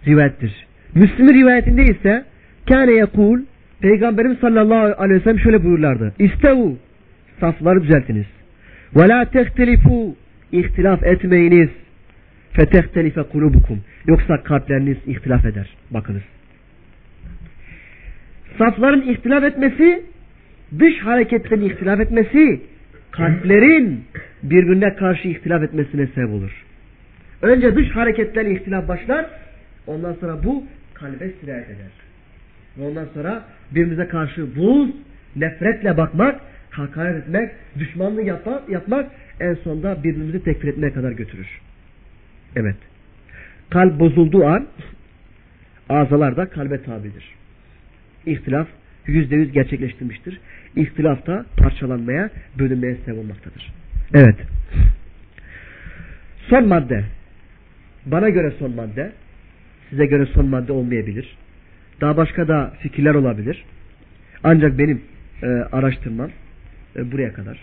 rivayettir. Müslüm rivayetinde ise kâne yekul Peygamberimiz sallallahu aleyhi ve sellem şöyle buyurlardı. İstevu safları düzeltiniz. Ve la tehtelifu ihtilaf etmeyiniz. Fetehtelife kulubukum. Yoksa kalpleriniz ihtilaf eder. Bakınız. Safların ihtilaf etmesi, dış hareketlerin ihtilaf etmesi, kalplerin birbirine karşı ihtilaf etmesine sebep olur. Önce dış hareketlerin ihtilaf başlar, ondan sonra bu kalbe sirayet eder. Ve ondan sonra birbirimize karşı buz, nefretle bakmak, hakaret etmek, düşmanlık yapmak, yapmak en sonunda birbirimizi tekfir etmeye kadar götürür. Evet. Kalp bozulduğu an azalar da kalbe tabidir. İhtilaf yüzde yüz gerçekleştirmiştir. İhtilaf da parçalanmaya, bölünmeye sebep olmaktadır. Evet. Son madde. Bana göre son madde. Size göre son madde olmayabilir. Daha başka da fikirler olabilir. Ancak benim e, araştırmam e, buraya kadar.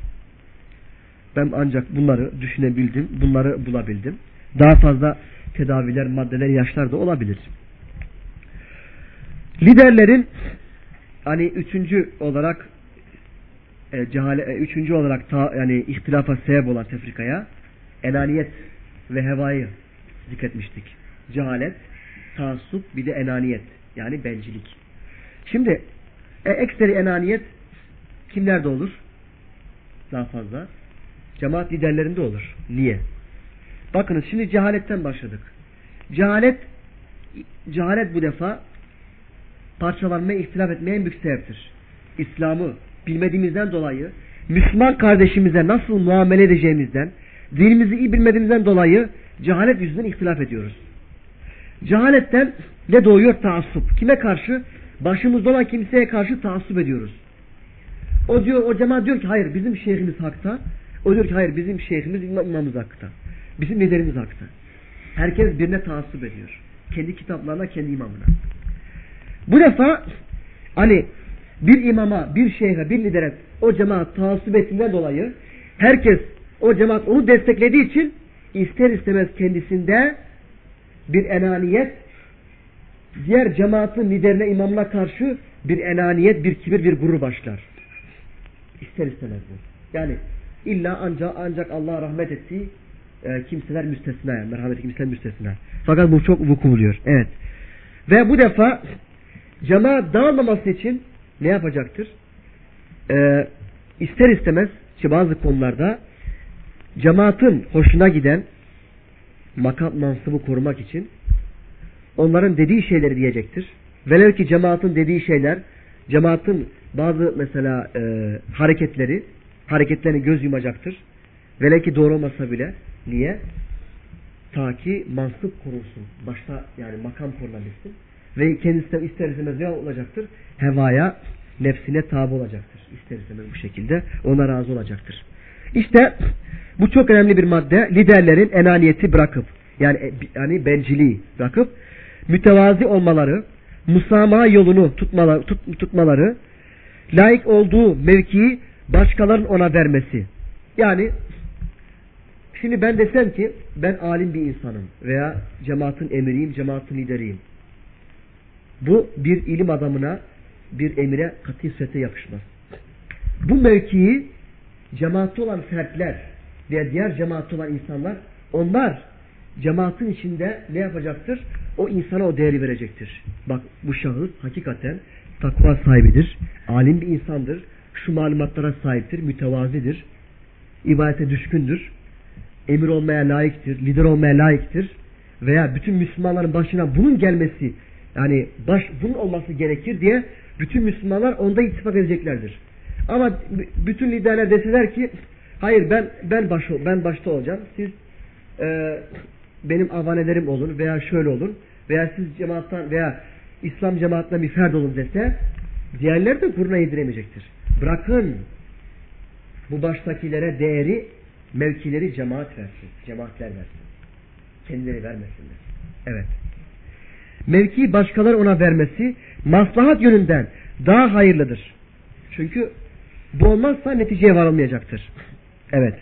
Ben ancak bunları düşünebildim, bunları bulabildim. Daha fazla tedaviler, maddeler, yaşlar da olabilir. Liderlerin hani üçüncü olarak e, cehale, e, üçüncü olarak ta, yani ihtilafa sebep olan tefrikaya enaniyet ve hevayı zikretmiştik. Cehalet, taassup bir de enaniyet yani bencillik. Şimdi e, ekseri enaniyet kimlerde olur? Daha fazla. Cemaat liderlerinde olur. Niye? Bakınız şimdi cehaletten başladık. Cehalet cehalet bu defa parçalanmaya, ihtilaf etmeye en büyük sebeptir. İslam'ı bilmediğimizden dolayı Müslüman kardeşimize nasıl muamele edeceğimizden dinimizi iyi bilmediğimizden dolayı cehalet yüzünden ihtilaf ediyoruz. Cehaletten ne doğuyor? Taassup. Kime karşı? Başımızda olan kimseye karşı taassup ediyoruz. O diyor, o cemaat diyor ki hayır bizim şeyhimiz hakta. O diyor ki hayır bizim şeyhimiz imamımız hakta. Bizim liderimiz hakta. Herkes birine taassup ediyor. Kendi kitaplarına, kendi imamına. Bu defa hani bir imama, bir şeyhe, bir lidere o cemaat taassup ettiğinden dolayı herkes o cemaat onu desteklediği için ister istemez kendisinde bir enaniyet diğer cemaatin liderine, imamına karşı bir enaniyet, bir kibir, bir gurur başlar. İster istemez bu. Yani illa ancak ancak Allah rahmet ettiği e, kimseler müstesna yani merhamet kimseler müstesna. Fakat bu çok vuku buluyor. Evet. Ve bu defa cemaat dağılmaması için ne yapacaktır? Ee, ister istemez ki bazı konularda cemaatin hoşuna giden makam mansıbı korumak için onların dediği şeyleri diyecektir. Velev ki cemaatin dediği şeyler cemaatin bazı mesela e, hareketleri hareketlerini göz yumacaktır. Velev ki doğru olmasa bile niye? Ta ki mansıp korunsun. Başta yani makam korunabilsin. Ve kendisi ister istemez ne olacaktır? Hevaya, nefsine tabi olacaktır. İster istemez bu şekilde ona razı olacaktır. İşte bu çok önemli bir madde. Liderlerin enaniyeti bırakıp yani e, yani benciliği bırakıp mütevazi olmaları, musamaha yolunu tutmaları, tut, tutmaları, layık olduğu mevkiyi başkalarının ona vermesi. Yani şimdi ben desem ki ben alim bir insanım veya cemaatin emiriyim, cemaatin lideriyim. Bu bir ilim adamına, bir emire katı surete yapışmaz. Bu mevkiyi cemaatte olan fertler veya diğer cemaatte olan insanlar onlar cemaatin içinde ne yapacaktır? O insana o değeri verecektir. Bak bu şahıs hakikaten takva sahibidir, alim bir insandır, şu malumatlara sahiptir, mütevazidir, ibadete düşkündür, emir olmaya layıktır, lider olmaya layıktır veya bütün Müslümanların başına bunun gelmesi yani baş, bunun olması gerekir diye bütün Müslümanlar onda ittifak edeceklerdir. Ama bütün liderler deseler ki hayır ben ben baş, ben başta olacağım. Siz e, benim avanelerim olun veya şöyle olun veya siz cemaattan veya İslam cemaatine bir ferd olun dese diğerler de kuruna yediremeyecektir. Bırakın bu baştakilere değeri mevkileri cemaat versin. Cemaatler versin. Kendileri vermesinler. Evet. Mevki başkaları ona vermesi maslahat yönünden daha hayırlıdır. Çünkü bu olmazsa neticeye varılmayacaktır. Evet.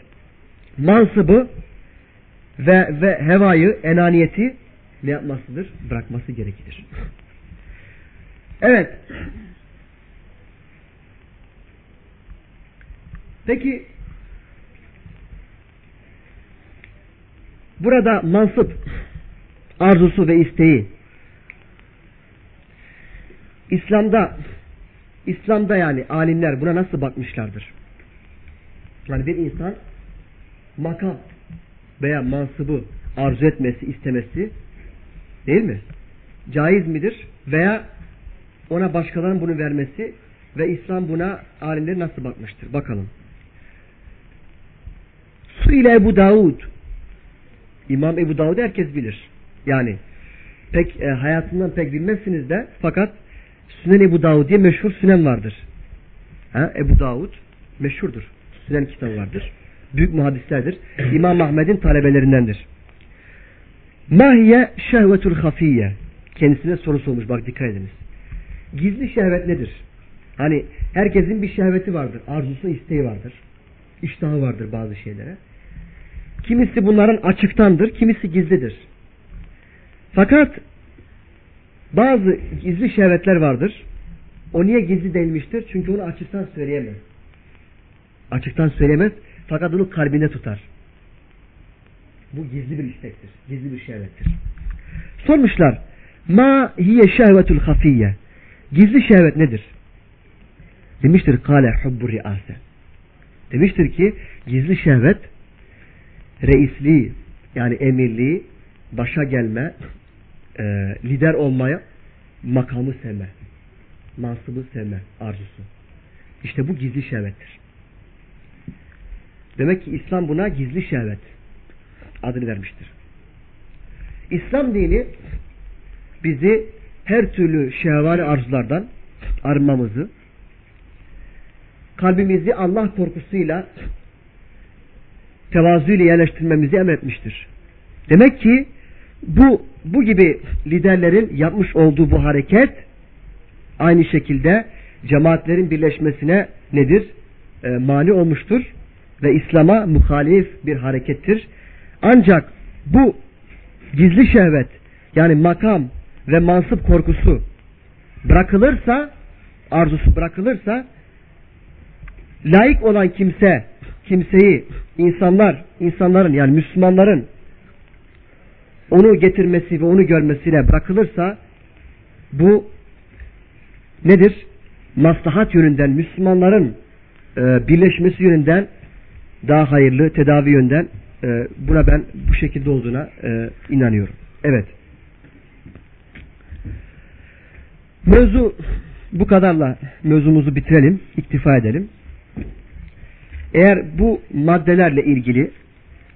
Mansıbı ve, ve hevayı, enaniyeti ne yapmasıdır? Bırakması gerekir. Evet. Peki burada mansıp arzusu ve isteği İslam'da İslam'da yani alimler buna nasıl bakmışlardır? Yani bir insan makam veya mansıbı arzu etmesi, istemesi değil mi? caiz midir? Veya ona başkalarının bunu vermesi ve İslam buna alimleri nasıl bakmıştır? Bakalım. Su ile Ebu Davud İmam Ebu Davud herkes bilir. Yani pek e, hayatından pek bilmezsiniz de fakat Sünen Ebu Davud diye meşhur sünen vardır. Ha, Ebu Davud meşhurdur. Sünen kitabı vardır. Büyük muhaddislerdir. İmam Ahmed'in talebelerindendir. Mahiye şehvetul hafiye. Kendisine soru sormuş bak dikkat ediniz. Gizli şehvet nedir? Hani herkesin bir şehveti vardır. Arzusu isteği vardır. İştahı vardır bazı şeylere. Kimisi bunların açıktandır, kimisi gizlidir. Fakat bazı gizli şehvetler vardır. O niye gizli değilmiştir? Çünkü onu açıktan söyleyemez. Açıktan söyleyemez fakat onu kalbinde tutar. Bu gizli bir istektir. Gizli bir şehvettir. Sormuşlar. Ma hiye şehvetul hafiye. Gizli şehvet nedir? Demiştir kale hubbu riase. Demiştir ki gizli şehvet reisliği yani emirliği başa gelme e, lider olmaya makamı sevme mansıbı sevme arzusu. İşte bu gizli şehvettir. Demek ki İslam buna gizli şehvet adını vermiştir. İslam dini bizi her türlü şehvali arzulardan arınmamızı, kalbimizi Allah korkusuyla tevazuyla yerleştirmemizi emretmiştir. Demek ki bu bu gibi liderlerin yapmış olduğu bu hareket aynı şekilde cemaatlerin birleşmesine nedir? E, mani olmuştur ve İslam'a muhalif bir harekettir. Ancak bu gizli şehvet yani makam ve mansıp korkusu bırakılırsa arzusu bırakılırsa layık olan kimse kimseyi insanlar insanların yani Müslümanların onu getirmesi ve onu görmesiyle bırakılırsa bu nedir? Maslahat yönünden Müslümanların e, birleşmesi yönünden daha hayırlı tedavi yönden e, buna ben bu şekilde olduğuna e, inanıyorum. Evet. Mevzu bu kadarla mevzumuzu bitirelim, iktifa edelim. Eğer bu maddelerle ilgili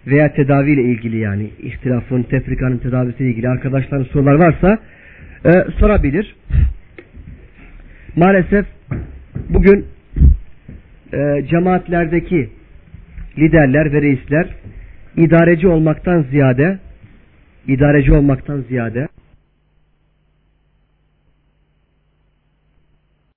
veya tedaviyle ilgili yani ihtilafın, tefrikanın tedavisiyle ilgili arkadaşların sorular varsa e, sorabilir. Maalesef bugün e, cemaatlerdeki liderler ve reisler idareci olmaktan ziyade idareci olmaktan ziyade